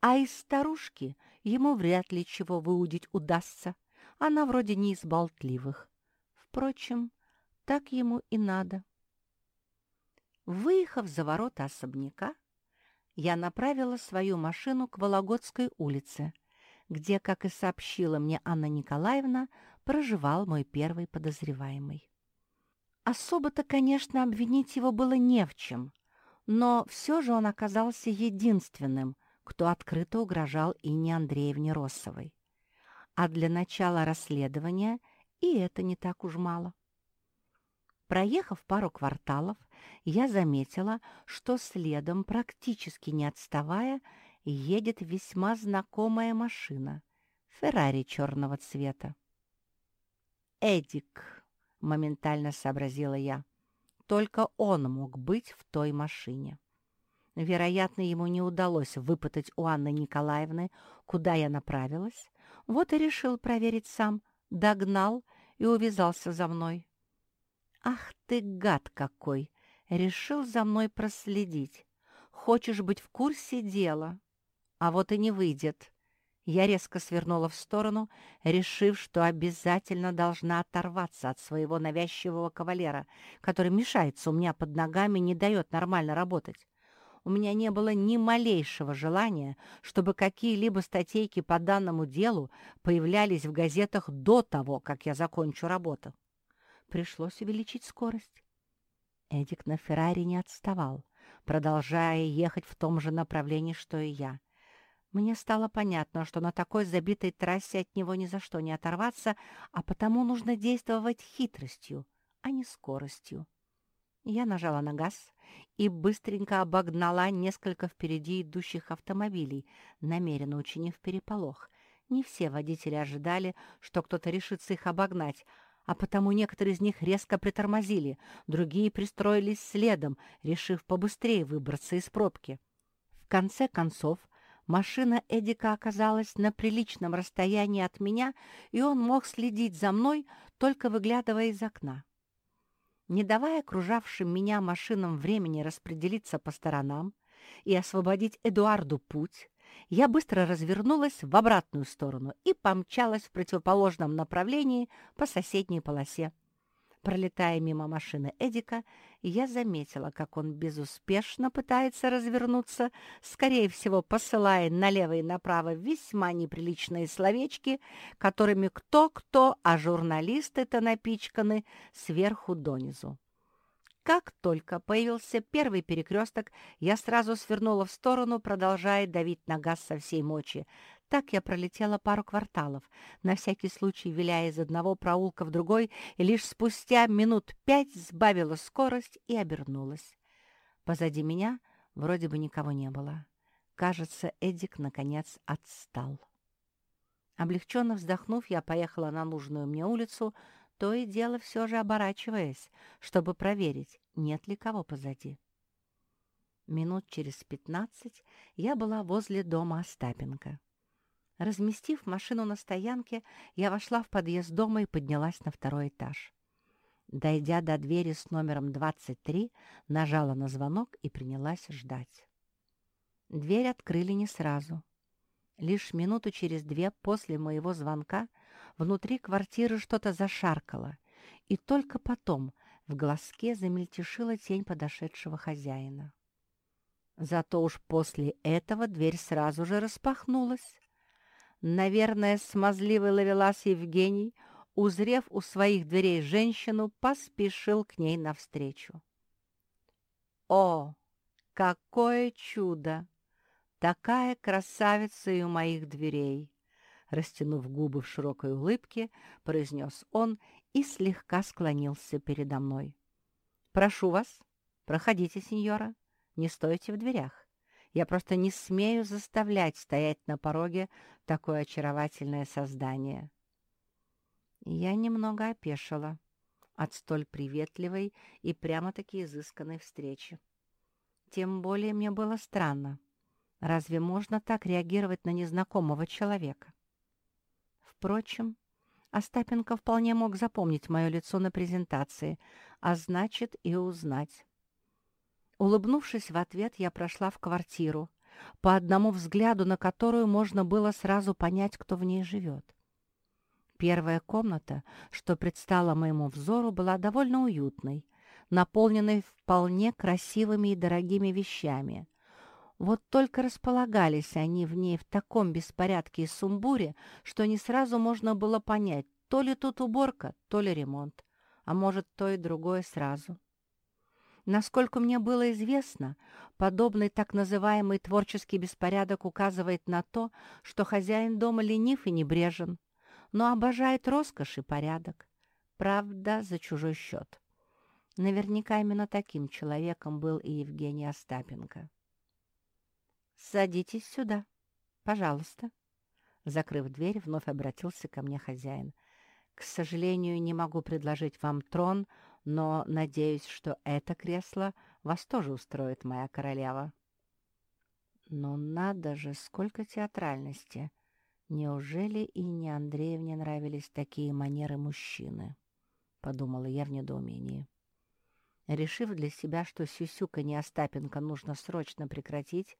[SPEAKER 1] А из старушки ему вряд ли чего выудить удастся. Она вроде не из болтливых. Впрочем, так ему и надо. Выехав за ворота особняка, я направила свою машину к Вологодской улице, где, как и сообщила мне Анна Николаевна, проживал мой первый подозреваемый. Особо-то, конечно, обвинить его было не в чем, но все же он оказался единственным, кто открыто угрожал Инне Андреевне Россовой. А для начала расследования и это не так уж мало. Проехав пару кварталов, я заметила, что следом, практически не отставая, едет весьма знакомая машина — Феррари черного цвета. «Эдик», — моментально сообразила я, — только он мог быть в той машине. Вероятно, ему не удалось выпытать у Анны Николаевны, куда я направилась, вот и решил проверить сам, догнал и увязался за мной. «Ах ты, гад какой! Решил за мной проследить. Хочешь быть в курсе дела? А вот и не выйдет». Я резко свернула в сторону, решив, что обязательно должна оторваться от своего навязчивого кавалера, который мешается у меня под ногами и не дает нормально работать. У меня не было ни малейшего желания, чтобы какие-либо статейки по данному делу появлялись в газетах до того, как я закончу работу пришлось увеличить скорость. Эдик на Феррари не отставал, продолжая ехать в том же направлении, что и я. Мне стало понятно, что на такой забитой трассе от него ни за что не оторваться, а потому нужно действовать хитростью, а не скоростью. Я нажала на газ и быстренько обогнала несколько впереди идущих автомобилей, намеренно учинив переполох. Не все водители ожидали, что кто-то решится их обогнать, а потому некоторые из них резко притормозили, другие пристроились следом, решив побыстрее выбраться из пробки. В конце концов, машина Эдика оказалась на приличном расстоянии от меня, и он мог следить за мной, только выглядывая из окна. Не давая окружавшим меня машинам времени распределиться по сторонам и освободить Эдуарду путь, я быстро развернулась в обратную сторону и помчалась в противоположном направлении по соседней полосе. Пролетая мимо машины Эдика, я заметила, как он безуспешно пытается развернуться, скорее всего, посылая налево и направо весьма неприличные словечки, которыми кто-кто, а журналисты-то напичканы сверху донизу. Как только появился первый перекресток, я сразу свернула в сторону, продолжая давить на газ со всей мочи. Так я пролетела пару кварталов, на всякий случай виляя из одного проулка в другой, и лишь спустя минут пять сбавила скорость и обернулась. Позади меня вроде бы никого не было. Кажется, Эдик, наконец, отстал. Облегченно вздохнув, я поехала на нужную мне улицу, то и дело все же оборачиваясь, чтобы проверить, нет ли кого позади. Минут через пятнадцать я была возле дома Остапенко. Разместив машину на стоянке, я вошла в подъезд дома и поднялась на второй этаж. Дойдя до двери с номером 23, нажала на звонок и принялась ждать. Дверь открыли не сразу. Лишь минуту через две после моего звонка Внутри квартиры что-то зашаркало, и только потом в глазке замельтешила тень подошедшего хозяина. Зато уж после этого дверь сразу же распахнулась. Наверное, смазливый ловелас Евгений, узрев у своих дверей женщину, поспешил к ней навстречу. «О, какое чудо! Такая красавица и у моих дверей!» растянув губы в широкой улыбке, произнес он и слегка склонился передо мной. «Прошу вас, проходите, сеньора, не стойте в дверях. Я просто не смею заставлять стоять на пороге такое очаровательное создание». Я немного опешила от столь приветливой и прямо-таки изысканной встречи. Тем более мне было странно. Разве можно так реагировать на незнакомого человека? Впрочем, Остапенко вполне мог запомнить мое лицо на презентации, а значит и узнать. Улыбнувшись в ответ, я прошла в квартиру, по одному взгляду на которую можно было сразу понять, кто в ней живет. Первая комната, что предстала моему взору, была довольно уютной, наполненной вполне красивыми и дорогими вещами. Вот только располагались они в ней в таком беспорядке и сумбуре, что не сразу можно было понять, то ли тут уборка, то ли ремонт, а может, то и другое сразу. Насколько мне было известно, подобный так называемый творческий беспорядок указывает на то, что хозяин дома ленив и небрежен, но обожает роскошь и порядок. Правда, за чужой счет. Наверняка именно таким человеком был и Евгений Остапенко. «Садитесь сюда, пожалуйста». Закрыв дверь, вновь обратился ко мне хозяин. «К сожалению, не могу предложить вам трон, но надеюсь, что это кресло вас тоже устроит, моя королева». «Но надо же, сколько театральности! Неужели и не Андреевне нравились такие манеры мужчины?» — подумала я в недоумении. Решив для себя, что Сюсюка Остапенко нужно срочно прекратить,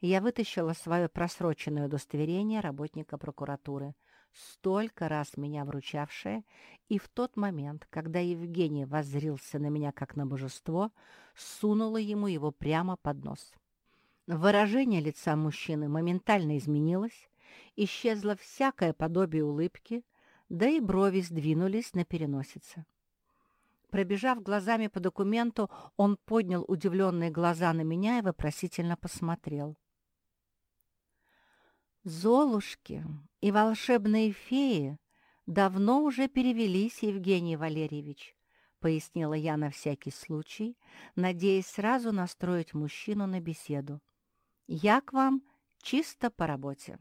[SPEAKER 1] я вытащила свое просроченное удостоверение работника прокуратуры, столько раз меня вручавшее, и в тот момент, когда Евгений воззрился на меня как на божество, сунула ему его прямо под нос. Выражение лица мужчины моментально изменилось, исчезло всякое подобие улыбки, да и брови сдвинулись на переносице. Пробежав глазами по документу, он поднял удивленные глаза на меня и вопросительно посмотрел. «Золушки и волшебные феи давно уже перевелись, Евгений Валерьевич», пояснила я на всякий случай, надеясь сразу настроить мужчину на беседу. «Я к вам чисто по работе».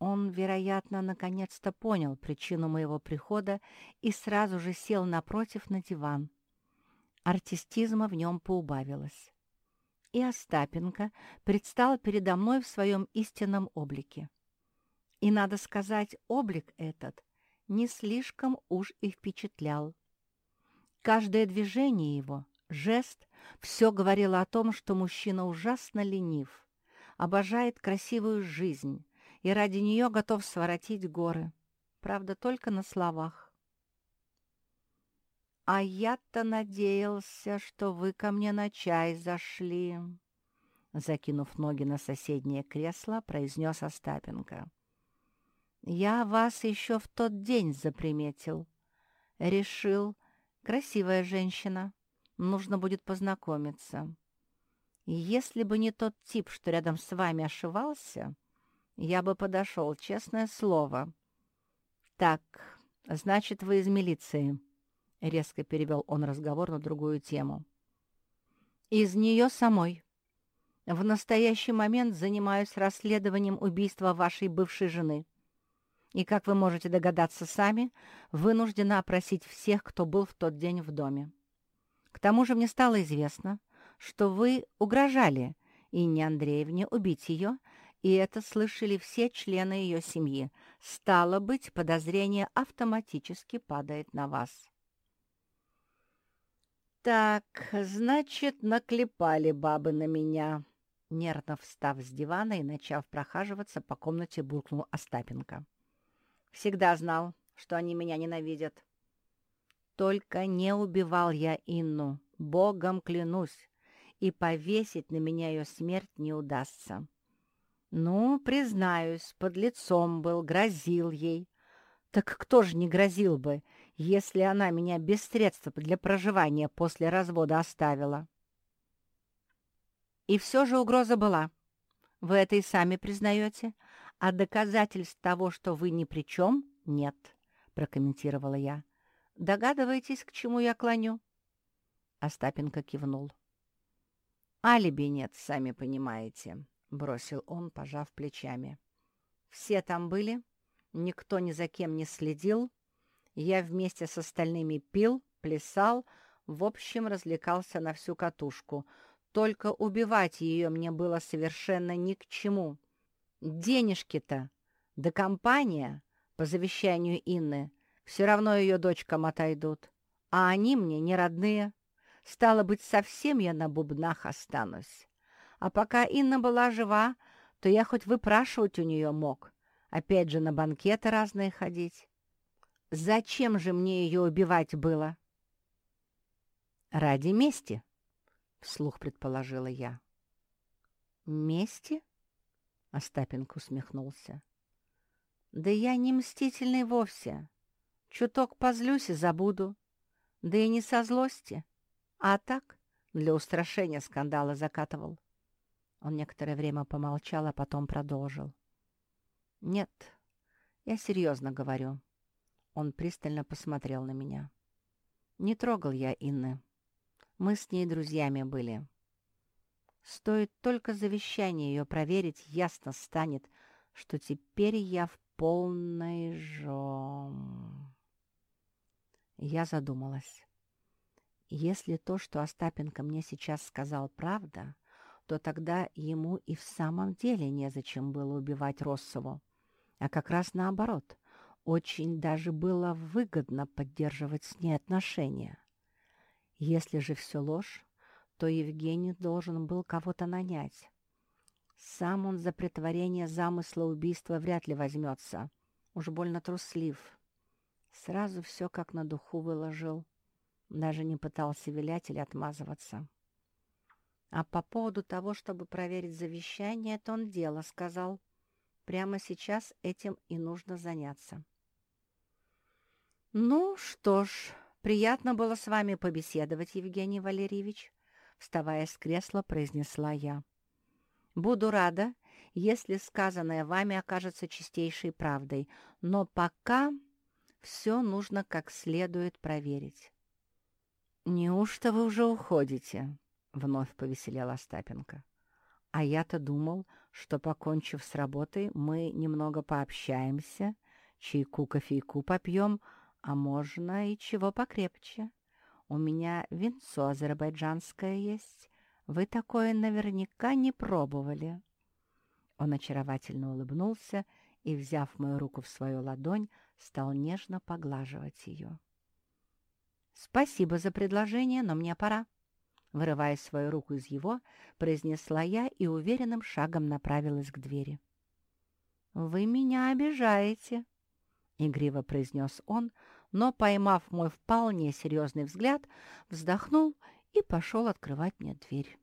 [SPEAKER 1] Он, вероятно, наконец-то понял причину моего прихода и сразу же сел напротив на диван. Артистизма в нем поубавилось и Остапенко предстал передо мной в своем истинном облике. И, надо сказать, облик этот не слишком уж и впечатлял. Каждое движение его, жест, все говорило о том, что мужчина ужасно ленив, обожает красивую жизнь и ради нее готов своротить горы. Правда, только на словах. «А я-то надеялся, что вы ко мне на чай зашли», — закинув ноги на соседнее кресло, произнес Остапенко. «Я вас еще в тот день заприметил. Решил, красивая женщина, нужно будет познакомиться. Если бы не тот тип, что рядом с вами ошивался, я бы подошел, честное слово. Так, значит, вы из милиции». — резко перевел он разговор на другую тему. «Из нее самой. В настоящий момент занимаюсь расследованием убийства вашей бывшей жены. И, как вы можете догадаться сами, вынуждена опросить всех, кто был в тот день в доме. К тому же мне стало известно, что вы угрожали Инне Андреевне убить ее, и это слышали все члены ее семьи. Стало быть, подозрение автоматически падает на вас. «Так, значит, наклепали бабы на меня», — нервно встав с дивана и начав прохаживаться по комнате, буркнул Остапенко. «Всегда знал, что они меня ненавидят. Только не убивал я Инну, богом клянусь, и повесить на меня ее смерть не удастся. Ну, признаюсь, под лицом был, грозил ей. Так кто же не грозил бы, если она меня без средств для проживания после развода оставила. И все же угроза была. Вы это и сами признаете, а доказательств того, что вы ни при чем, нет, прокомментировала я. Догадываетесь, к чему я клоню? Остапенко кивнул. «Алиби нет, сами понимаете», — бросил он, пожав плечами. «Все там были, никто ни за кем не следил, я вместе с остальными пил, плясал, в общем, развлекался на всю катушку. только убивать ее мне было совершенно ни к чему. Денежки-то, да компания, по завещанию Инны, все равно ее дочкам отойдут, а они мне не родные. Стало быть, совсем я на бубнах останусь. А пока Инна была жива, то я хоть выпрашивать у нее мог. Опять же, на банкеты разные ходить. Зачем же мне ее убивать было? Ради мести, — вслух предположила я. Мести? — Остапенко усмехнулся. Да я не мстительный вовсе. Чуток позлюсь и забуду. Да и не со злости, а так для устрашения скандала закатывал. Он некоторое время помолчал, а потом продолжил. «Нет, я серьезно говорю». Он пристально посмотрел на меня. «Не трогал я Инны. Мы с ней друзьями были. Стоит только завещание ее проверить, ясно станет, что теперь я в полной жом...» Я задумалась. Если то, что Остапенко мне сейчас сказал, правда, то тогда ему и в самом деле незачем было убивать Россову, а как раз наоборот, очень даже было выгодно поддерживать с ней отношения. Если же все ложь, то Евгений должен был кого-то нанять. Сам он за притворение замысла убийства вряд ли возьмется. Уж больно труслив. Сразу все как на духу выложил. Даже не пытался вилять или отмазываться. А по поводу того, чтобы проверить завещание, это он дело сказал. Прямо сейчас этим и нужно заняться. «Ну что ж, приятно было с вами побеседовать, Евгений Валерьевич», вставая с кресла, произнесла я. «Буду рада, если сказанное вами окажется чистейшей правдой, но пока все нужно как следует проверить». «Неужто вы уже уходите?» — вновь повеселел Остапенко. «А я-то думал, что, покончив с работой, мы немного пообщаемся, чайку, кофейку попьем, а можно и чего покрепче. У меня винцо азербайджанское есть. Вы такое наверняка не пробовали». Он очаровательно улыбнулся и, взяв мою руку в свою ладонь, стал нежно поглаживать ее. «Спасибо за предложение, но мне пора». Вырывая свою руку из его, произнесла я и уверенным шагом направилась к двери. «Вы меня обижаете», — игриво произнес он, но, поймав мой вполне серьезный взгляд, вздохнул и пошел открывать мне дверь.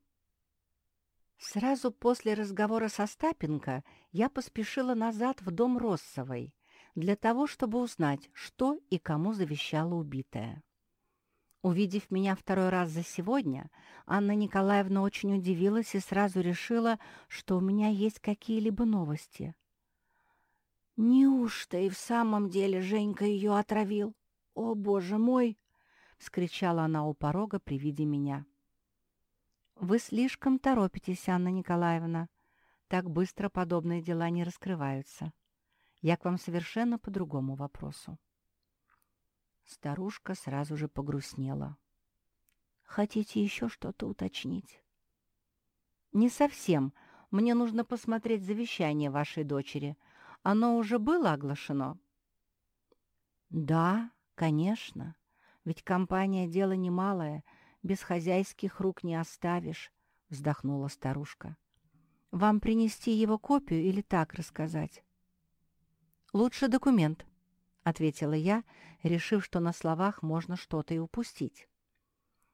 [SPEAKER 1] Сразу после разговора со Стапенко я поспешила назад в дом Россовой для того, чтобы узнать, что и кому завещала убитая. Увидев меня второй раз за сегодня, Анна Николаевна очень удивилась и сразу решила, что у меня есть какие-либо новости. «Неужто и в самом деле Женька ее отравил? О, боже мой!» — вскричала она у порога при виде меня. «Вы слишком торопитесь, Анна Николаевна. Так быстро подобные дела не раскрываются. Я к вам совершенно по другому вопросу». Старушка сразу же погрустнела. «Хотите еще что-то уточнить?» «Не совсем. Мне нужно посмотреть завещание вашей дочери. Оно уже было оглашено?» «Да, конечно. Ведь компания — дело немалое. Без хозяйских рук не оставишь», — вздохнула старушка. «Вам принести его копию или так рассказать?» «Лучше документ», ответила я, решив, что на словах можно что-то и упустить.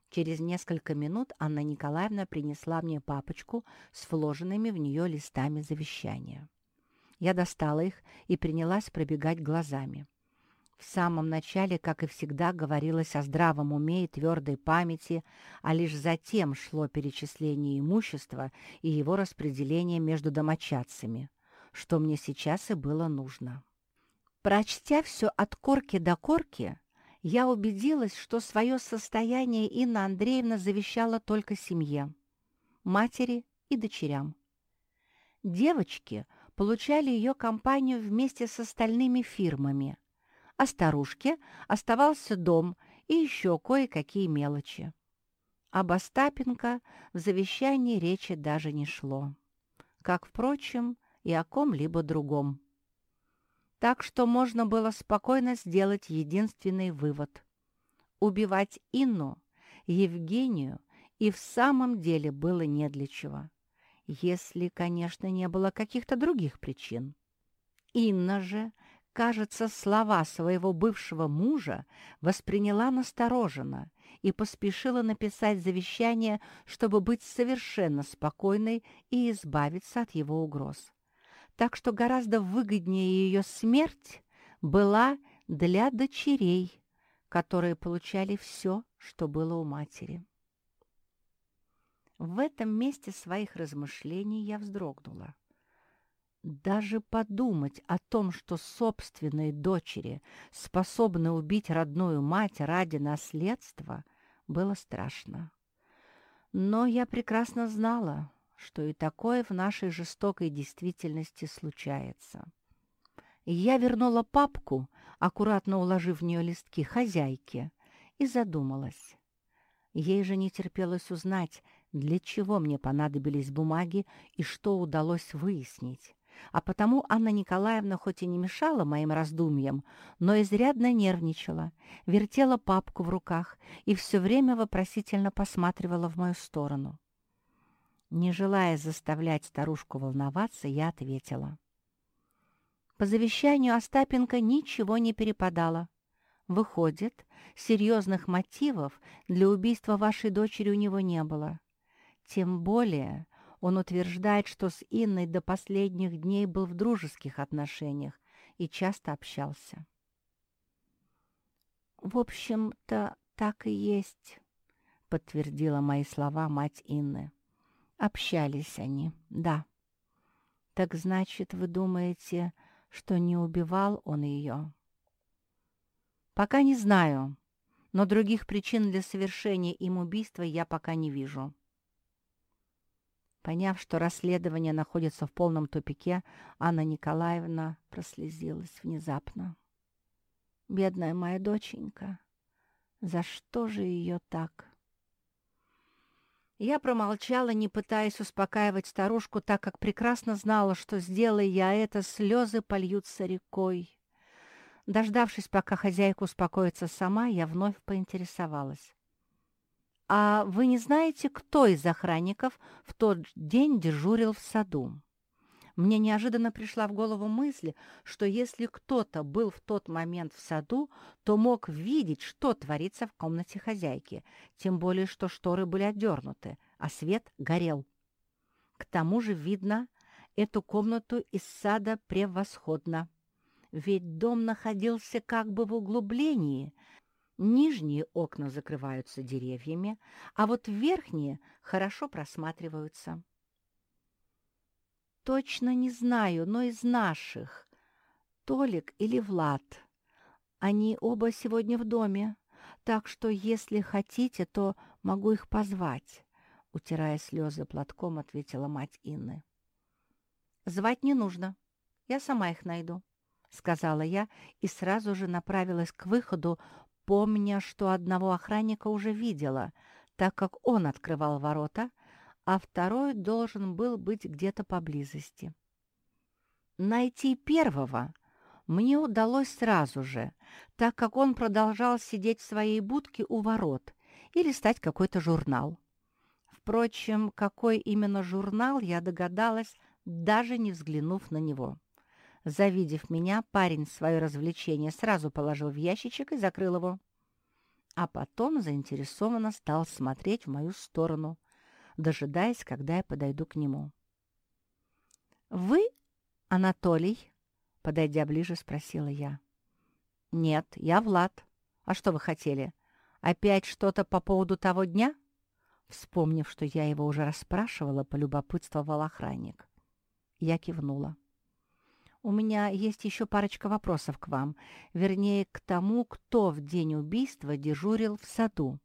[SPEAKER 1] Через несколько минут Анна Николаевна принесла мне папочку с вложенными в нее листами завещания. Я достала их и принялась пробегать глазами. В самом начале, как и всегда, говорилось о здравом уме и твердой памяти, а лишь затем шло перечисление имущества и его распределение между домочадцами, что мне сейчас и было нужно. Прочтя все от корки до корки, я убедилась, что свое состояние Инна Андреевна завещала только семье, матери и дочерям. Девочки получали ее компанию вместе с остальными фирмами, а старушке оставался дом и еще кое-какие мелочи. Об Остапенко в завещании речи даже не шло, как, впрочем, и о ком-либо другом. Так что можно было спокойно сделать единственный вывод. Убивать Инну, Евгению и в самом деле было не для чего. Если, конечно, не было каких-то других причин. Инна же, кажется, слова своего бывшего мужа восприняла настороженно и поспешила написать завещание, чтобы быть совершенно спокойной и избавиться от его угроз. Так что гораздо выгоднее ее смерть была для дочерей, которые получали все, что было у матери. В этом месте своих размышлений я вздрогнула. Даже подумать о том, что собственные дочери способны убить родную мать ради наследства, было страшно. Но я прекрасно знала, что и такое в нашей жестокой действительности случается. Я вернула папку, аккуратно уложив в нее листки хозяйке, и задумалась. Ей же не терпелось узнать, для чего мне понадобились бумаги и что удалось выяснить. А потому Анна Николаевна хоть и не мешала моим раздумьям, но изрядно нервничала, вертела папку в руках и все время вопросительно посматривала в мою сторону. Не желая заставлять старушку волноваться, я ответила. По завещанию Остапенко ничего не перепадало. Выходит, серьезных мотивов для убийства вашей дочери у него не было. Тем более он утверждает, что с Инной до последних дней был в дружеских отношениях и часто общался. «В общем-то, так и есть», — подтвердила мои слова мать Инны. «Общались они, да». «Так значит, вы думаете, что не убивал он ее?» «Пока не знаю, но других причин для совершения им убийства я пока не вижу». Поняв, что расследование находится в полном тупике, Анна Николаевна прослезилась внезапно. «Бедная моя доченька! За что же ее так?» Я промолчала, не пытаясь успокаивать старушку, так как прекрасно знала, что, сделая я это, слезы польются рекой. Дождавшись, пока хозяйка успокоится сама, я вновь поинтересовалась. «А вы не знаете, кто из охранников в тот день дежурил в саду?» Мне неожиданно пришла в голову мысль, что если кто-то был в тот момент в саду, то мог видеть, что творится в комнате хозяйки, тем более что шторы были отдернуты, а свет горел. К тому же видно эту комнату из сада превосходно. Ведь дом находился как бы в углублении, Нижние окна закрываются деревьями, а вот верхние хорошо просматриваются. Точно не знаю, но из наших. Толик или Влад. Они оба сегодня в доме, так что, если хотите, то могу их позвать, — утирая слезы платком, ответила мать Инны. «Звать не нужно. Я сама их найду», — сказала я и сразу же направилась к выходу, помня, что одного охранника уже видела, так как он открывал ворота, а второй должен был быть где-то поблизости. Найти первого мне удалось сразу же, так как он продолжал сидеть в своей будке у ворот и листать какой-то журнал. Впрочем, какой именно журнал, я догадалась, даже не взглянув на него. Завидев меня, парень свое развлечение сразу положил в ящичек и закрыл его. А потом заинтересованно стал смотреть в мою сторону, дожидаясь, когда я подойду к нему. «Вы, Анатолий?» — подойдя ближе, спросила я. «Нет, я Влад. А что вы хотели? Опять что-то по поводу того дня?» Вспомнив, что я его уже расспрашивала, полюбопытствовал охранник. Я кивнула. У меня есть еще парочка вопросов к вам, вернее, к тому, кто в день убийства дежурил в саду.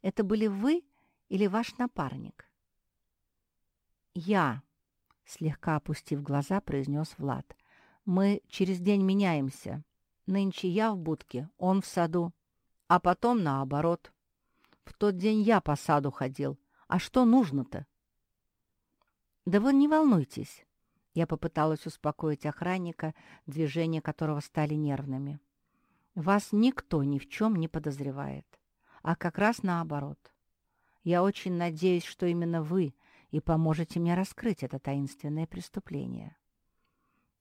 [SPEAKER 1] Это были вы или ваш напарник?» «Я», — слегка опустив глаза, произнес Влад. «Мы через день меняемся. Нынче я в будке, он в саду, а потом наоборот. В тот день я по саду ходил. А что нужно-то?» «Да вы не волнуйтесь». Я попыталась успокоить охранника, движения которого стали нервными. «Вас никто ни в чем не подозревает, а как раз наоборот. Я очень надеюсь, что именно вы и поможете мне раскрыть это таинственное преступление».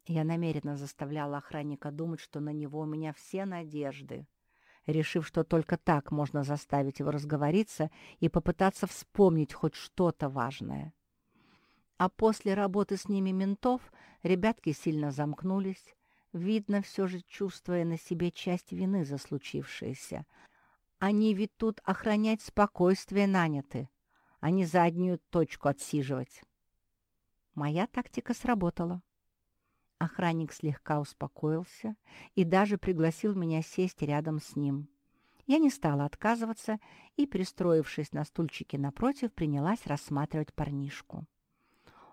[SPEAKER 1] Я намеренно заставляла охранника думать, что на него у меня все надежды, решив, что только так можно заставить его разговориться и попытаться вспомнить хоть что-то важное. А после работы с ними ментов ребятки сильно замкнулись, видно, все же чувствуя на себе часть вины за случившееся. Они ведь тут охранять спокойствие наняты, а не заднюю точку отсиживать. Моя тактика сработала. Охранник слегка успокоился и даже пригласил меня сесть рядом с ним. Я не стала отказываться и, пристроившись на стульчике напротив, принялась рассматривать парнишку.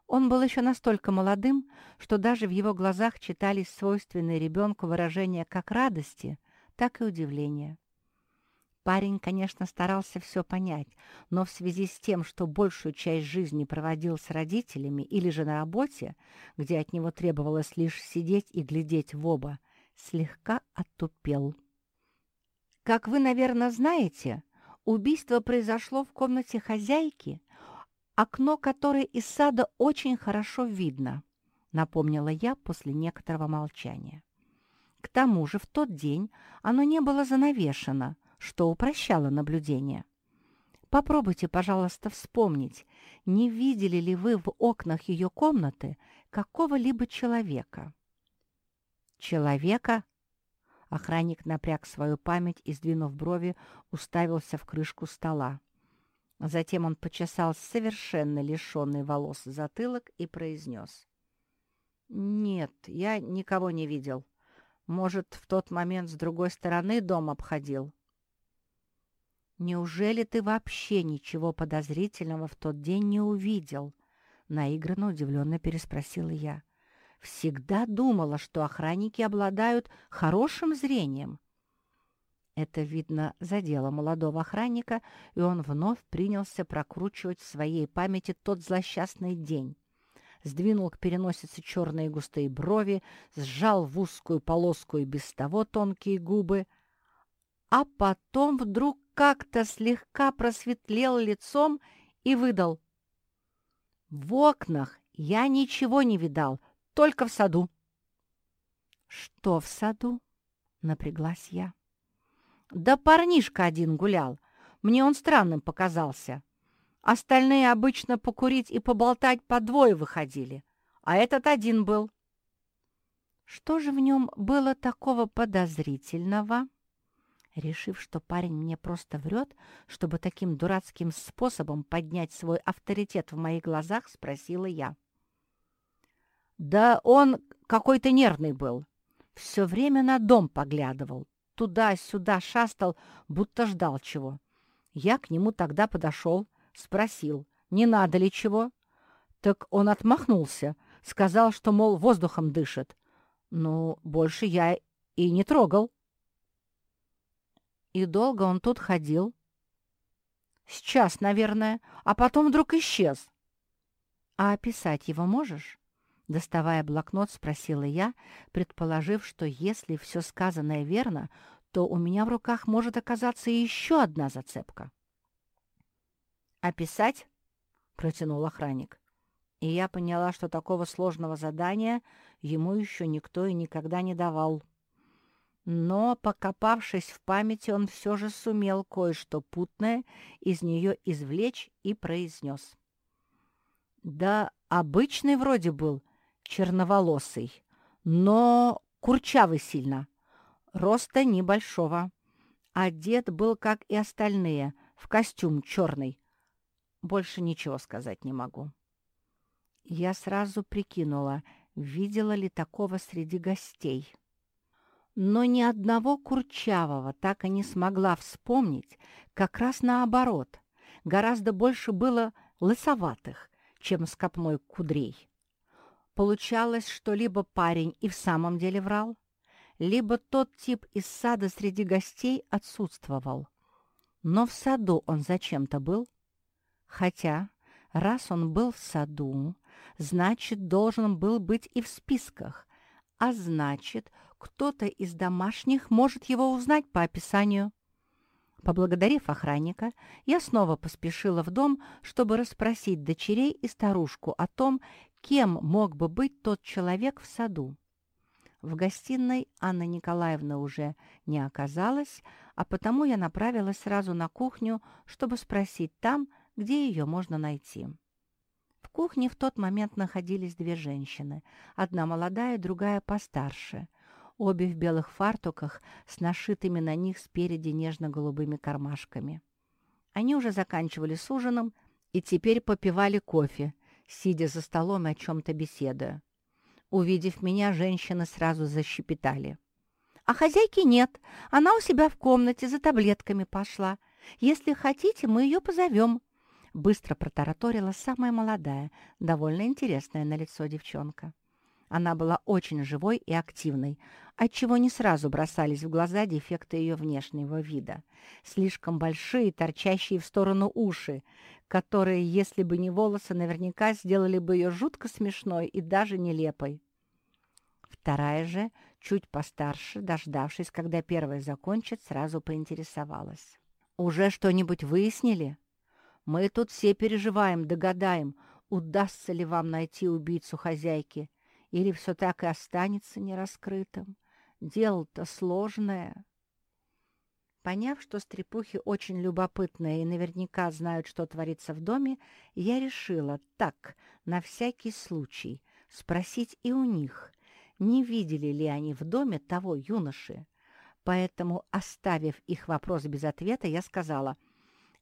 [SPEAKER 1] Он был еще настолько молодым, что даже в его глазах читались свойственные ребенку выражения как радости, так и удивления. Парень, конечно, старался все понять, но в связи с тем, что большую часть жизни проводил с родителями или же на работе, где от него требовалось лишь сидеть и глядеть в оба, слегка оттупел. Как вы, наверное, знаете, убийство произошло в комнате хозяйки, окно которой из сада очень хорошо видно, напомнила я после некоторого молчания. К тому же в тот день оно не было занавешено, что упрощало наблюдение. Попробуйте, пожалуйста, вспомнить, не видели ли вы в окнах ее комнаты какого-либо человека? Человека? Охранник напряг свою память и, сдвинув брови, уставился в крышку стола. Затем он почесал совершенно лишенный волос затылок и произнес. «Нет, я никого не видел. Может, в тот момент с другой стороны дом обходил?» «Неужели ты вообще ничего подозрительного в тот день не увидел?» Наигранно удивленно переспросила я. «Всегда думала, что охранники обладают хорошим зрением». Это, видно, задело молодого охранника, и он вновь принялся прокручивать в своей памяти тот злосчастный день. Сдвинул к переносице черные густые брови, сжал в узкую полоску и без того тонкие губы, а потом вдруг как-то слегка просветлел лицом и выдал. «В окнах я ничего не видал, только в саду». «Что в саду?» — напряглась я. «Да парнишка один гулял. Мне он странным показался. Остальные обычно покурить и поболтать по двое выходили, а этот один был». «Что же в нем было такого подозрительного?» Решив, что парень мне просто врет, чтобы таким дурацким способом поднять свой авторитет в моих глазах, спросила я. «Да он какой-то нервный был. Все время на дом поглядывал. Туда-сюда шастал, будто ждал чего. Я к нему тогда подошел, спросил, не надо ли чего. Так он отмахнулся, сказал, что, мол, воздухом дышит. Ну, больше я и не трогал. И долго он тут ходил? Сейчас, наверное, а потом вдруг исчез. А описать его можешь? Доставая блокнот, спросила я, предположив, что если все сказанное верно, то у меня в руках может оказаться еще одна зацепка. «Описать?» — протянул охранник. И я поняла, что такого сложного задания ему еще никто и никогда не давал. Но, покопавшись в памяти, он все же сумел кое-что путное из нее извлечь и произнес. «Да обычный вроде был, черноволосый, но курчавый сильно, роста небольшого. Одет был, как и остальные, в костюм черный. Больше ничего сказать не могу». Я сразу прикинула, видела ли такого среди гостей но ни одного Курчавого так и не смогла вспомнить, как раз наоборот, гораздо больше было лысоватых, чем с копной кудрей. Получалось, что либо парень и в самом деле врал, либо тот тип из сада среди гостей отсутствовал. Но в саду он зачем-то был. Хотя, раз он был в саду, значит, должен был быть и в списках, а значит, кто-то из домашних может его узнать по описанию. Поблагодарив охранника, я снова поспешила в дом, чтобы расспросить дочерей и старушку о том, кем мог бы быть тот человек в саду. В гостиной Анна Николаевна уже не оказалась, а потому я направилась сразу на кухню, чтобы спросить там, где ее можно найти. В кухне в тот момент находились две женщины, одна молодая, другая постарше, обе в белых фартуках с нашитыми на них спереди нежно-голубыми кармашками. Они уже заканчивали с ужином и теперь попивали кофе, сидя за столом и о чем-то беседуя. Увидев меня, женщины сразу защепетали. «А хозяйки нет. Она у себя в комнате за таблетками пошла. Если хотите, мы ее позовем». Быстро протараторила самая молодая, довольно интересная на лицо девчонка. Она была очень живой и активной, отчего не сразу бросались в глаза дефекты ее внешнего вида. Слишком большие, торчащие в сторону уши, которые, если бы не волосы, наверняка сделали бы ее жутко смешной и даже нелепой. Вторая же, чуть постарше, дождавшись, когда первая закончит, сразу поинтересовалась. «Уже что-нибудь выяснили? Мы тут все переживаем, догадаем, удастся ли вам найти убийцу хозяйки, или все так и останется нераскрытым. Дело-то сложное». Поняв, что стрепухи очень любопытные и наверняка знают, что творится в доме, я решила так, на всякий случай, спросить и у них, не видели ли они в доме того юноши. Поэтому, оставив их вопрос без ответа, я сказала,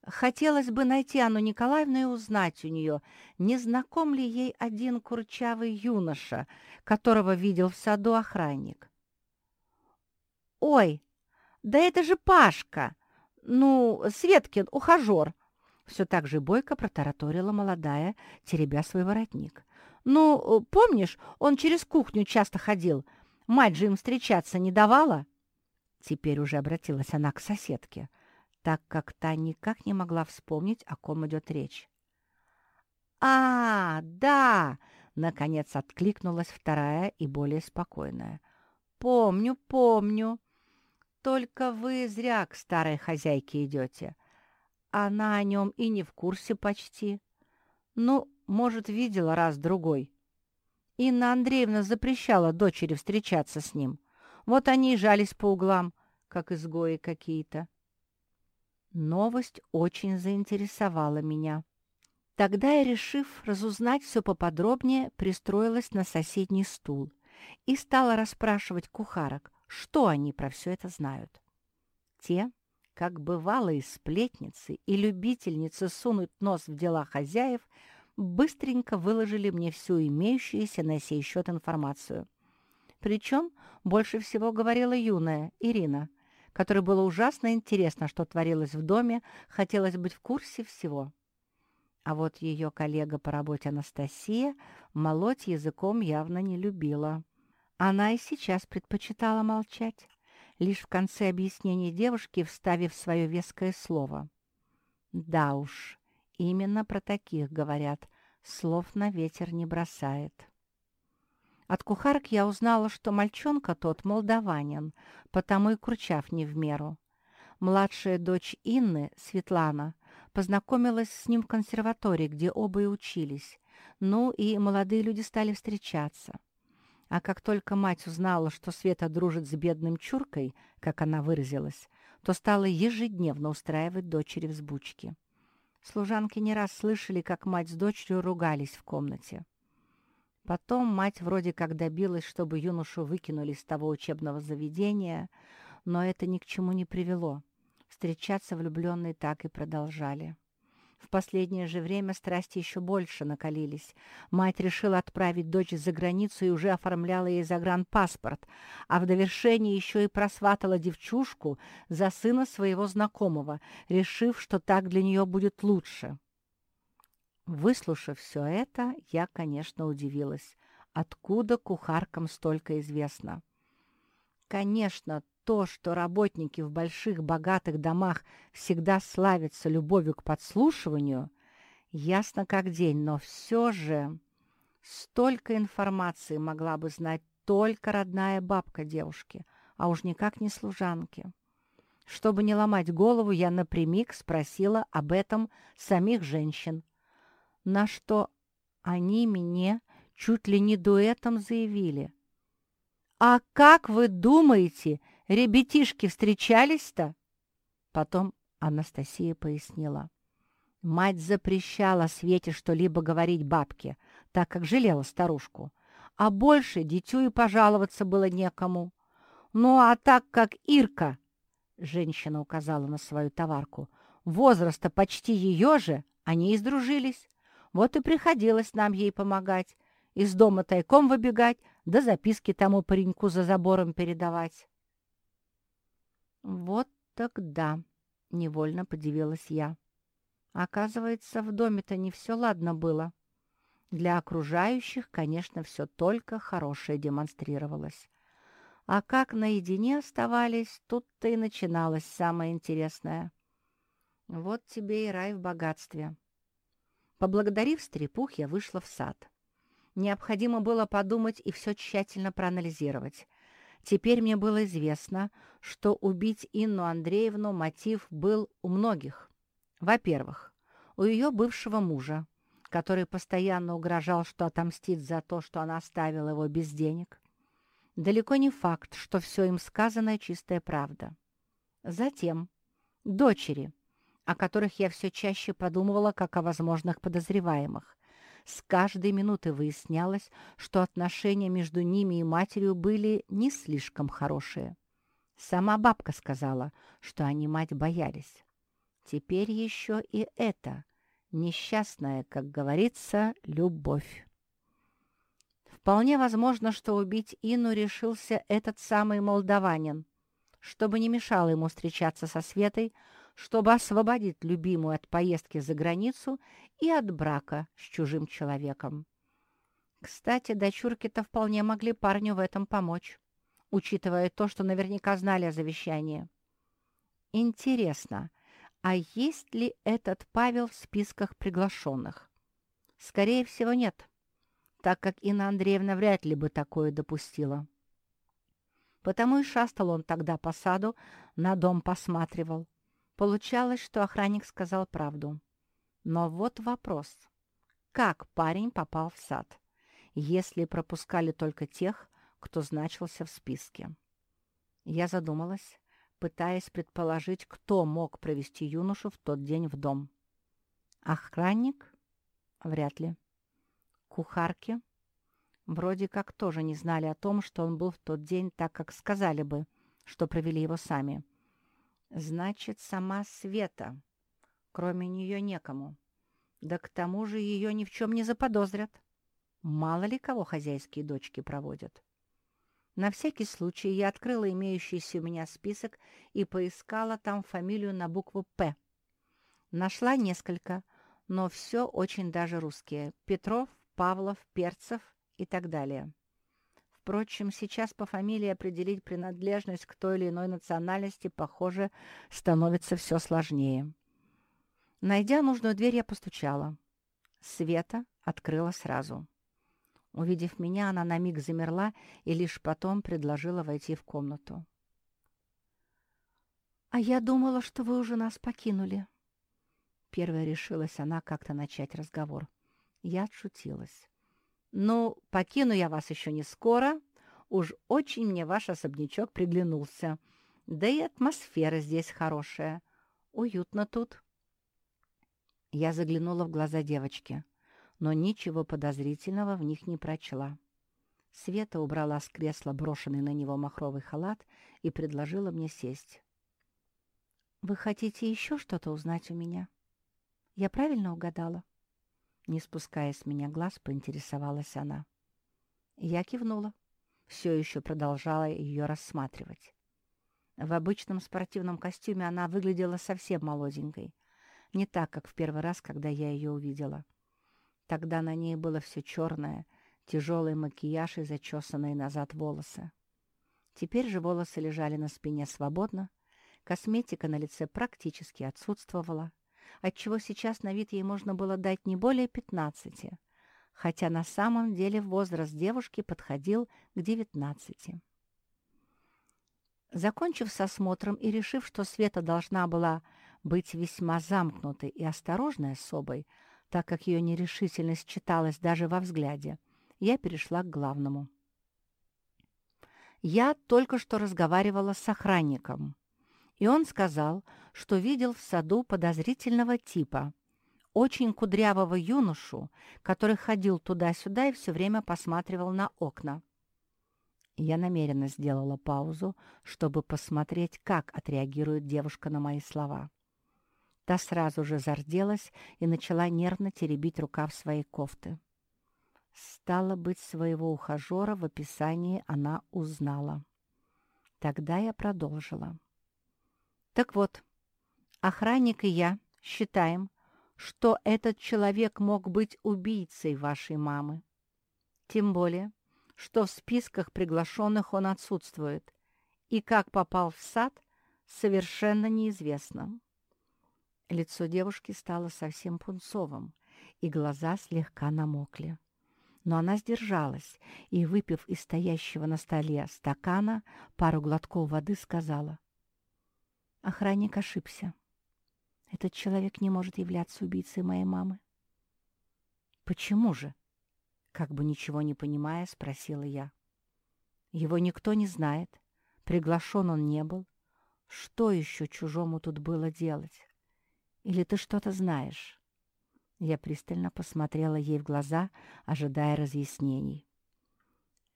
[SPEAKER 1] «Хотелось бы найти Анну Николаевну и узнать у нее, не знаком ли ей один курчавый юноша, которого видел в саду охранник». «Ой!» «Да это же Пашка! Ну, Светкин, ухажер!» Все так же бойко протараторила молодая, теребя свой воротник. «Ну, помнишь, он через кухню часто ходил. Мать же им встречаться не давала?» Теперь уже обратилась она к соседке, так как та никак не могла вспомнить, о ком идет речь. «А, да!» — наконец откликнулась вторая и более спокойная. «Помню, помню. Только вы зря к старой хозяйке идете. Она о нем и не в курсе почти. Ну, может, видела раз-другой. Инна Андреевна запрещала дочери встречаться с ним. Вот они и жались по углам, как изгои какие-то. Новость очень заинтересовала меня. Тогда я, решив разузнать все поподробнее, пристроилась на соседний стул и стала расспрашивать кухарок, что они про все это знают. Те, как бывалые сплетницы и любительницы сунуть нос в дела хозяев, быстренько выложили мне всю имеющуюся на сей счет информацию. Причем больше всего говорила юная Ирина, которой было ужасно интересно, что творилось в доме, хотелось быть в курсе всего. А вот ее коллега по работе Анастасия молоть языком явно не любила. Она и сейчас предпочитала молчать, лишь в конце объяснения девушки вставив свое веское слово. Да уж, именно про таких говорят, слов на ветер не бросает. От кухарок я узнала, что мальчонка тот молдаванин, потому и курчав не в меру. Младшая дочь Инны, Светлана, познакомилась с ним в консерватории, где оба и учились. Ну и молодые люди стали встречаться. А как только мать узнала, что Света дружит с бедным Чуркой, как она выразилась, то стала ежедневно устраивать дочери взбучки. Служанки не раз слышали, как мать с дочерью ругались в комнате. Потом мать вроде как добилась, чтобы юношу выкинули из того учебного заведения, но это ни к чему не привело. Встречаться влюбленные так и продолжали. В последнее же время страсти еще больше накалились. Мать решила отправить дочь за границу и уже оформляла ей загранпаспорт, а в довершении еще и просватала девчушку за сына своего знакомого, решив, что так для нее будет лучше. Выслушав все это, я, конечно, удивилась. Откуда кухаркам столько известно? Конечно, то, что работники в больших богатых домах всегда славятся любовью к подслушиванию, ясно как день, но все же столько информации могла бы знать только родная бабка девушки, а уж никак не служанки. Чтобы не ломать голову, я напрямик спросила об этом самих женщин, на что они мне чуть ли не дуэтом заявили. «А как вы думаете, ребятишки встречались-то?» Потом Анастасия пояснила. Мать запрещала Свете что-либо говорить бабке, так как жалела старушку, а больше дитю и пожаловаться было некому. Ну а так как Ирка, женщина указала на свою товарку, возраста почти ее же, они и сдружились. Вот и приходилось нам ей помогать, из дома тайком выбегать, да записки тому пареньку за забором передавать. Вот тогда, невольно подивилась я. Оказывается, в доме-то не все ладно было. Для окружающих, конечно, все только хорошее демонстрировалось. А как наедине оставались, тут-то и начиналось самое интересное. Вот тебе и рай в богатстве. Поблагодарив стрепух, я вышла в сад. Необходимо было подумать и все тщательно проанализировать. Теперь мне было известно, что убить Инну Андреевну мотив был у многих. Во-первых, у ее бывшего мужа, который постоянно угрожал, что отомстит за то, что она оставила его без денег. Далеко не факт, что все им сказанное чистая правда. Затем дочери, о которых я все чаще подумывала как о возможных подозреваемых. С каждой минуты выяснялось, что отношения между ними и матерью были не слишком хорошие. Сама бабка сказала, что они мать боялись. Теперь еще и это, несчастная, как говорится, любовь. Вполне возможно, что убить Ину решился этот самый молдаванин, чтобы не мешало ему встречаться со Светой, чтобы освободить любимую от поездки за границу и от брака с чужим человеком. Кстати, дочурки-то вполне могли парню в этом помочь, учитывая то, что наверняка знали о завещании. Интересно, а есть ли этот Павел в списках приглашенных? Скорее всего, нет, так как Инна Андреевна вряд ли бы такое допустила. Потому и шастал он тогда по саду, на дом посматривал. Получалось, что охранник сказал правду. Но вот вопрос. Как парень попал в сад, если пропускали только тех, кто значился в списке? Я задумалась, пытаясь предположить, кто мог провести юношу в тот день в дом. Охранник? Вряд ли. Кухарки? Вроде как тоже не знали о том, что он был в тот день, так как сказали бы, что провели его сами. — Значит, сама Света. Кроме нее некому. Да к тому же ее ни в чем не заподозрят. Мало ли кого хозяйские дочки проводят. На всякий случай я открыла имеющийся у меня список и поискала там фамилию на букву «П». Нашла несколько, но все очень даже русские. Петров, Павлов, Перцев и так далее. Впрочем, сейчас по фамилии определить принадлежность к той или иной национальности, похоже, становится все сложнее. Найдя нужную дверь, я постучала. Света открыла сразу. Увидев меня, она на миг замерла и лишь потом предложила войти в комнату. «А я думала, что вы уже нас покинули». Первая решилась она как-то начать разговор. Я отшутилась. «Ну, покину я вас еще не скоро. Уж очень мне ваш особнячок приглянулся. Да и атмосфера здесь хорошая. Уютно тут». Я заглянула в глаза девочки, но ничего подозрительного в них не прочла. Света убрала с кресла брошенный на него махровый халат и предложила мне сесть. «Вы хотите еще что-то узнать у меня? Я правильно угадала?» Не спуская с меня глаз, поинтересовалась она. Я кивнула, все еще продолжала ее рассматривать. В обычном спортивном костюме она выглядела совсем молоденькой, не так, как в первый раз, когда я ее увидела. Тогда на ней было все черное, тяжелый макияж и зачесанные назад волосы. Теперь же волосы лежали на спине свободно, косметика на лице практически отсутствовала, отчего сейчас на вид ей можно было дать не более пятнадцати, хотя на самом деле возраст девушки подходил к девятнадцати. Закончив с осмотром и решив, что Света должна была быть весьма замкнутой и осторожной особой, так как ее нерешительность читалась даже во взгляде, я перешла к главному. Я только что разговаривала с охранником, и он сказал, что видел в саду подозрительного типа, очень кудрявого юношу, который ходил туда-сюда и все время посматривал на окна. Я намеренно сделала паузу, чтобы посмотреть, как отреагирует девушка на мои слова. Та сразу же зарделась и начала нервно теребить рукав своей кофты. Стало быть, своего ухажера в описании она узнала. Тогда я продолжила. Так вот, охранник и я считаем, что этот человек мог быть убийцей вашей мамы. Тем более, что в списках приглашенных он отсутствует, и как попал в сад, совершенно неизвестно. Лицо девушки стало совсем пунцовым, и глаза слегка намокли. Но она сдержалась и, выпив из стоящего на столе стакана пару глотков воды, сказала. Охранник ошибся. Этот человек не может являться убийцей моей мамы. «Почему же?» Как бы ничего не понимая, спросила я. Его никто не знает, приглашен он не был. Что еще чужому тут было делать? Или ты что-то знаешь?» Я пристально посмотрела ей в глаза, ожидая разъяснений.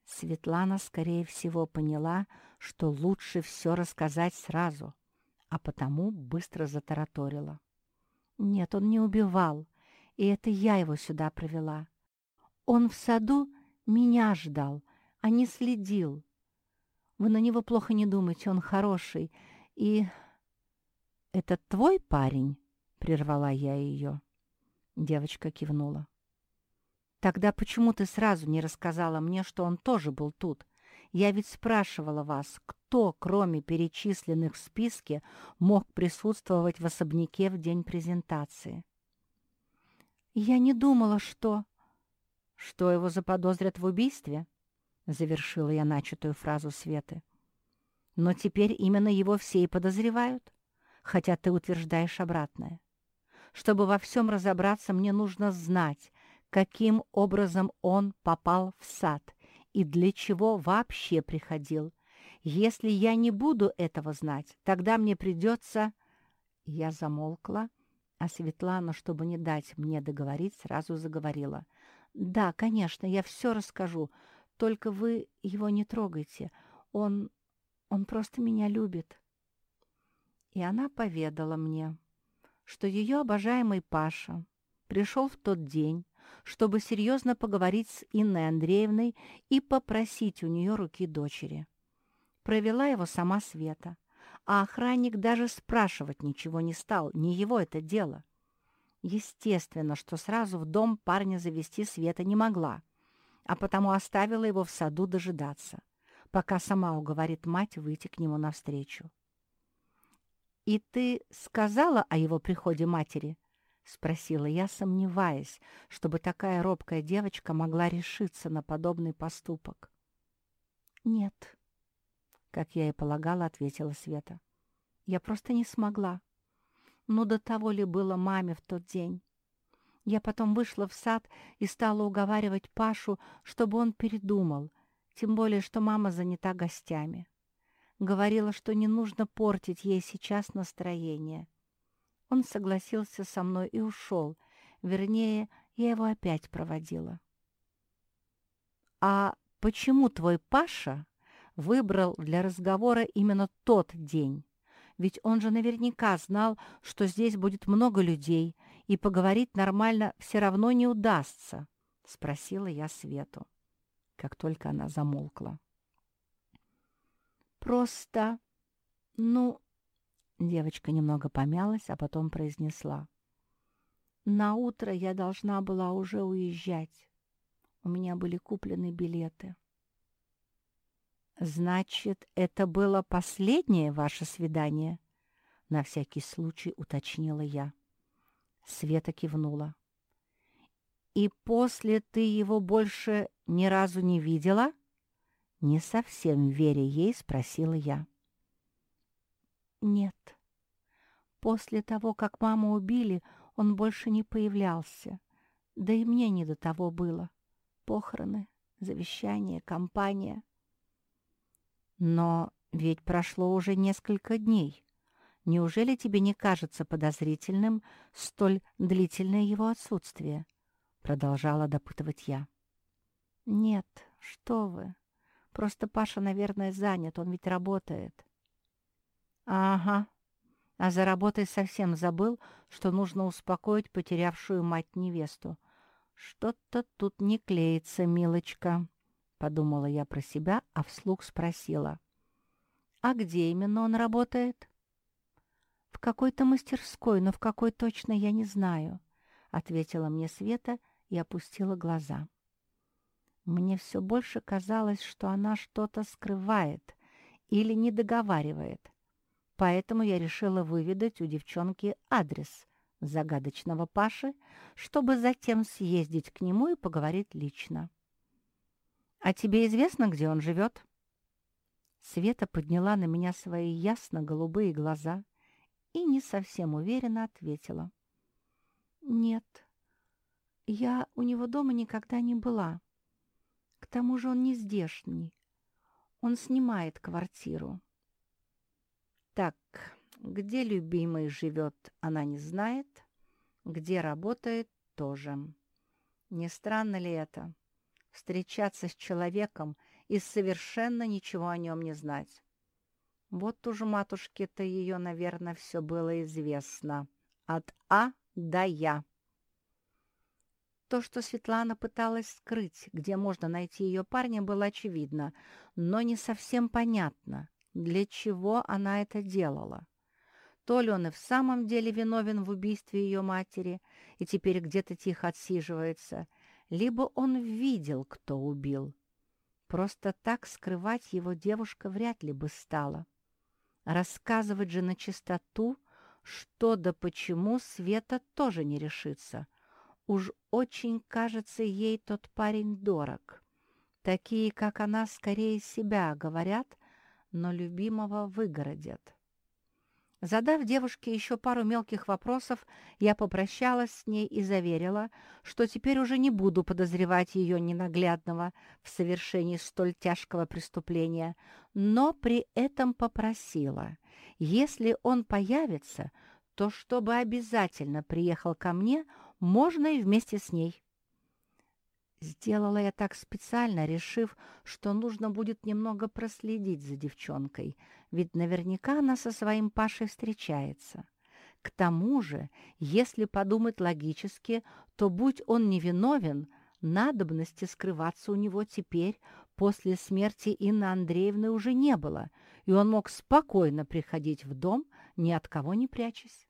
[SPEAKER 1] Светлана, скорее всего, поняла, что лучше все рассказать сразу, а потому быстро затараторила. «Нет, он не убивал, и это я его сюда провела. Он в саду меня ждал, а не следил. Вы на него плохо не думайте, он хороший. И... «Это твой парень?» — прервала я ее. Девочка кивнула. «Тогда почему ты сразу не рассказала мне, что он тоже был тут? Я ведь спрашивала вас, кто, кроме перечисленных в списке, мог присутствовать в особняке в день презентации?» «Я не думала, что...» «Что его заподозрят в убийстве?» — завершила я начатую фразу Светы. «Но теперь именно его все и подозревают, хотя ты утверждаешь обратное. Чтобы во всем разобраться, мне нужно знать, каким образом он попал в сад и для чего вообще приходил. Если я не буду этого знать, тогда мне придется...» Я замолкла, а Светлана, чтобы не дать мне договорить, сразу заговорила — «Да, конечно, я все расскажу. Только вы его не трогайте. Он... он просто меня любит». И она поведала мне, что ее обожаемый Паша пришел в тот день, чтобы серьезно поговорить с Инной Андреевной и попросить у нее руки дочери. Провела его сама Света, а охранник даже спрашивать ничего не стал, не его это дело. Естественно, что сразу в дом парня завести Света не могла, а потому оставила его в саду дожидаться, пока сама уговорит мать выйти к нему навстречу. «И ты сказала о его приходе матери?» — спросила я, сомневаясь, чтобы такая робкая девочка могла решиться на подобный поступок. «Нет», — как я и полагала, ответила Света. «Я просто не смогла. Ну, до того ли было маме в тот день? Я потом вышла в сад и стала уговаривать Пашу, чтобы он передумал, тем более, что мама занята гостями. Говорила, что не нужно портить ей сейчас настроение. Он согласился со мной и ушел. Вернее, я его опять проводила. «А почему твой Паша выбрал для разговора именно тот день?» Ведь он же наверняка знал, что здесь будет много людей, и поговорить нормально все равно не удастся, — спросила я Свету, как только она замолкла. «Просто... ну...» Девочка немного помялась, а потом произнесла. «На утро я должна была уже уезжать. У меня были куплены билеты». «Значит, это было последнее ваше свидание?» На всякий случай уточнила я. Света кивнула. «И после ты его больше ни разу не видела?» Не совсем веря ей, спросила я. «Нет. После того, как маму убили, он больше не появлялся. Да и мне не до того было. Похороны, завещание, компания. Но ведь прошло уже несколько дней. Неужели тебе не кажется подозрительным столь длительное его отсутствие?» Продолжала допытывать я. «Нет, что вы. Просто Паша, наверное, занят, он ведь работает». «Ага. А за работой совсем забыл, что нужно успокоить потерявшую мать-невесту. Что-то тут не клеится, милочка», — подумала я про себя, а вслух спросила. «А где именно он работает?» «В какой-то мастерской, но в какой точно я не знаю», — ответила мне Света и опустила глаза. Мне все больше казалось, что она что-то скрывает или не договаривает. Поэтому я решила выведать у девчонки адрес загадочного Паши, чтобы затем съездить к нему и поговорить лично. «А тебе известно, где он живет?» Света подняла на меня свои ясно-голубые глаза и не совсем уверенно ответила. «Нет, я у него дома никогда не была. К тому же он не здешний. Он снимает квартиру». «Так, где любимый живет, она не знает, где работает тоже. Не странно ли это? Встречаться с человеком и совершенно ничего о нем не знать». Вот уж матушке-то ее, наверное, все было известно. От А до Я. То, что Светлана пыталась скрыть, где можно найти ее парня, было очевидно, но не совсем понятно, для чего она это делала. То ли он и в самом деле виновен в убийстве ее матери и теперь где-то тихо отсиживается, либо он видел, кто убил. Просто так скрывать его девушка вряд ли бы стала. Рассказывать же на чистоту, что да почему, Света тоже не решится. Уж очень, кажется, ей тот парень дорог. Такие, как она, скорее себя говорят, но любимого выгородят. Задав девушке еще пару мелких вопросов, я попрощалась с ней и заверила, что теперь уже не буду подозревать ее ненаглядного в совершении столь тяжкого преступления, но при этом попросила, если он появится, то чтобы обязательно приехал ко мне, можно и вместе с ней. Сделала я так специально, решив, что нужно будет немного проследить за девчонкой, ведь наверняка она со своим Пашей встречается. К тому же, если подумать логически, то, будь он невиновен, надобности скрываться у него теперь, после смерти Инны Андреевны, уже не было, и он мог спокойно приходить в дом, ни от кого не прячась.